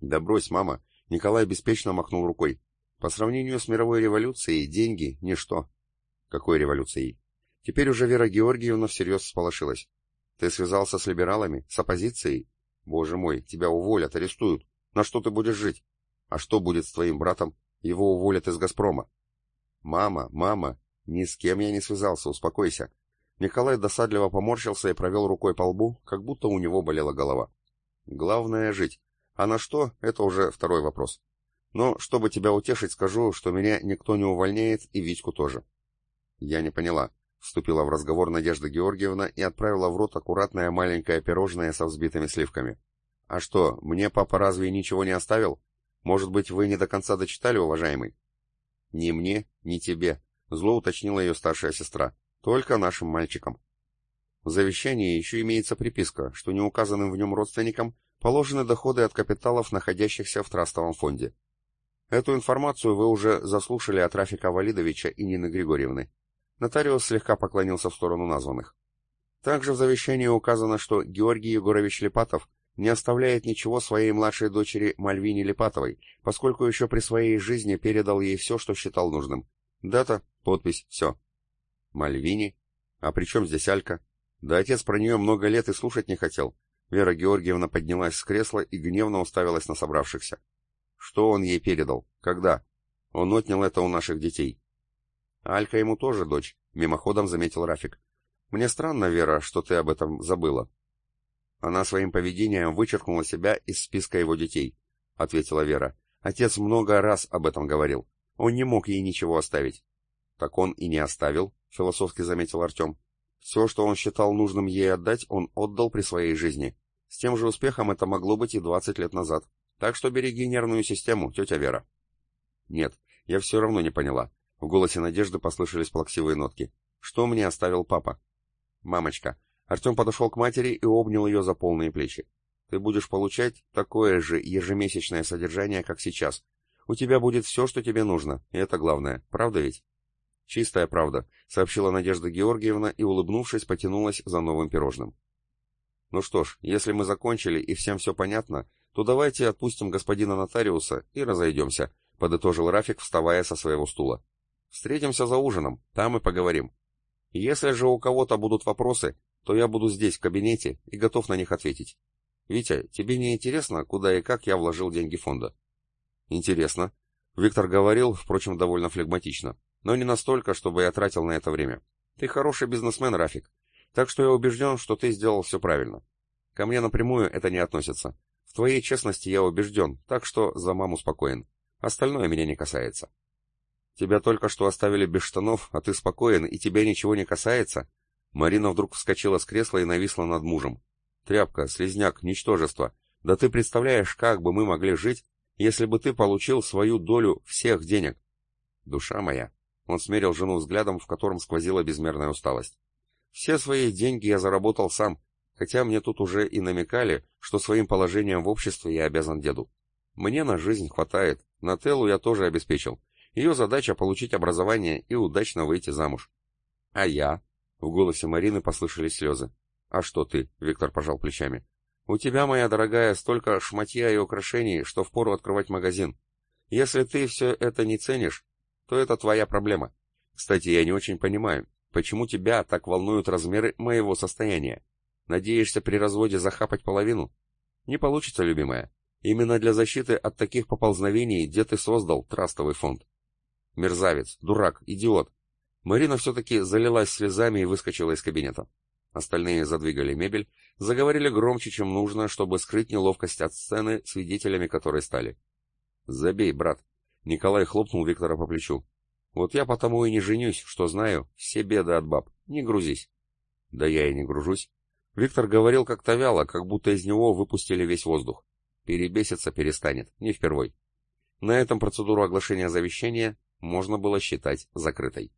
«Да брось, мама!» — Николай беспечно махнул рукой. «По сравнению с мировой революцией деньги — ничто». «Какой революцией?» Теперь уже Вера Георгиевна всерьез сполошилась. «Ты связался с либералами? С оппозицией? Боже мой, тебя уволят, арестуют. На что ты будешь жить? А что будет с твоим братом? Его уволят из «Газпрома». Мама, мама, ни с кем я не связался, успокойся. Николай досадливо поморщился и провел рукой по лбу, как будто у него болела голова. Главное — жить. А на что — это уже второй вопрос. Но, чтобы тебя утешить, скажу, что меня никто не увольняет и Витьку тоже». «Я не поняла», — вступила в разговор Надежда Георгиевна и отправила в рот аккуратное маленькое пирожное со взбитыми сливками. «А что, мне папа разве ничего не оставил? Может быть, вы не до конца дочитали, уважаемый?» «Ни мне, ни тебе», — зло уточнила ее старшая сестра. «Только нашим мальчикам». В завещании еще имеется приписка, что неуказанным в нем родственникам положены доходы от капиталов, находящихся в трастовом фонде. Эту информацию вы уже заслушали от Рафика Валидовича и Нины Григорьевны. Нотариус слегка поклонился в сторону названных. Также в завещании указано, что Георгий Егорович Липатов не оставляет ничего своей младшей дочери Мальвине Липатовой, поскольку еще при своей жизни передал ей все, что считал нужным. Дата, подпись, все. Мальвине? А при чем здесь Алька? Да отец про нее много лет и слушать не хотел. Вера Георгиевна поднялась с кресла и гневно уставилась на собравшихся. Что он ей передал? Когда? Он отнял это у наших детей. Алька ему тоже дочь, мимоходом заметил Рафик. Мне странно, Вера, что ты об этом забыла. Она своим поведением вычеркнула себя из списка его детей, ответила Вера. Отец много раз об этом говорил. Он не мог ей ничего оставить. Так он и не оставил, философски заметил Артем. Все, что он считал нужным ей отдать, он отдал при своей жизни. С тем же успехом это могло быть и двадцать лет назад. Так что береги нервную систему, тетя Вера. Нет, я все равно не поняла. В голосе Надежды послышались плаксивые нотки. Что мне оставил папа? Мамочка. Артем подошел к матери и обнял ее за полные плечи. Ты будешь получать такое же ежемесячное содержание, как сейчас. У тебя будет все, что тебе нужно, и это главное. Правда ведь? Чистая правда, сообщила Надежда Георгиевна и, улыбнувшись, потянулась за новым пирожным. Ну что ж, если мы закончили и всем все понятно, то давайте отпустим господина нотариуса и разойдемся», — подытожил Рафик, вставая со своего стула. «Встретимся за ужином, там и поговорим. Если же у кого-то будут вопросы, то я буду здесь, в кабинете, и готов на них ответить. Витя, тебе не интересно, куда и как я вложил деньги фонда?» «Интересно», — Виктор говорил, впрочем, довольно флегматично, но не настолько, чтобы я тратил на это время. «Ты хороший бизнесмен, Рафик, так что я убежден, что ты сделал все правильно. Ко мне напрямую это не относится. В твоей честности я убежден, так что за маму спокоен. Остальное меня не касается. Тебя только что оставили без штанов, а ты спокоен, и тебя ничего не касается? Марина вдруг вскочила с кресла и нависла над мужем. Тряпка, слезняк, ничтожество. Да ты представляешь, как бы мы могли жить, если бы ты получил свою долю всех денег? Душа моя. Он смерил жену взглядом, в котором сквозила безмерная усталость. Все свои деньги я заработал сам, хотя мне тут уже и намекали, что своим положением в обществе я обязан деду. Мне на жизнь хватает, на Телу я тоже обеспечил. Ее задача получить образование и удачно выйти замуж. А я? В голосе Марины послышались слезы. А что ты? Виктор пожал плечами. У тебя, моя дорогая, столько шматья и украшений, что впору открывать магазин. Если ты все это не ценишь, то это твоя проблема. Кстати, я не очень понимаю, почему тебя так волнуют размеры моего состояния. Надеешься при разводе захапать половину? Не получится, любимая. Именно для защиты от таких поползновений дед и создал трастовый фонд. Мерзавец, дурак, идиот. Марина все-таки залилась слезами и выскочила из кабинета. Остальные задвигали мебель, заговорили громче, чем нужно, чтобы скрыть неловкость от сцены, свидетелями которой стали. «Забей, брат!» Николай хлопнул Виктора по плечу. «Вот я потому и не женюсь, что знаю, все беды от баб. Не грузись». «Да я и не гружусь. Виктор говорил как-то вяло, как будто из него выпустили весь воздух. Перебеситься перестанет, не впервой. На этом процедуру оглашения завещания можно было считать закрытой.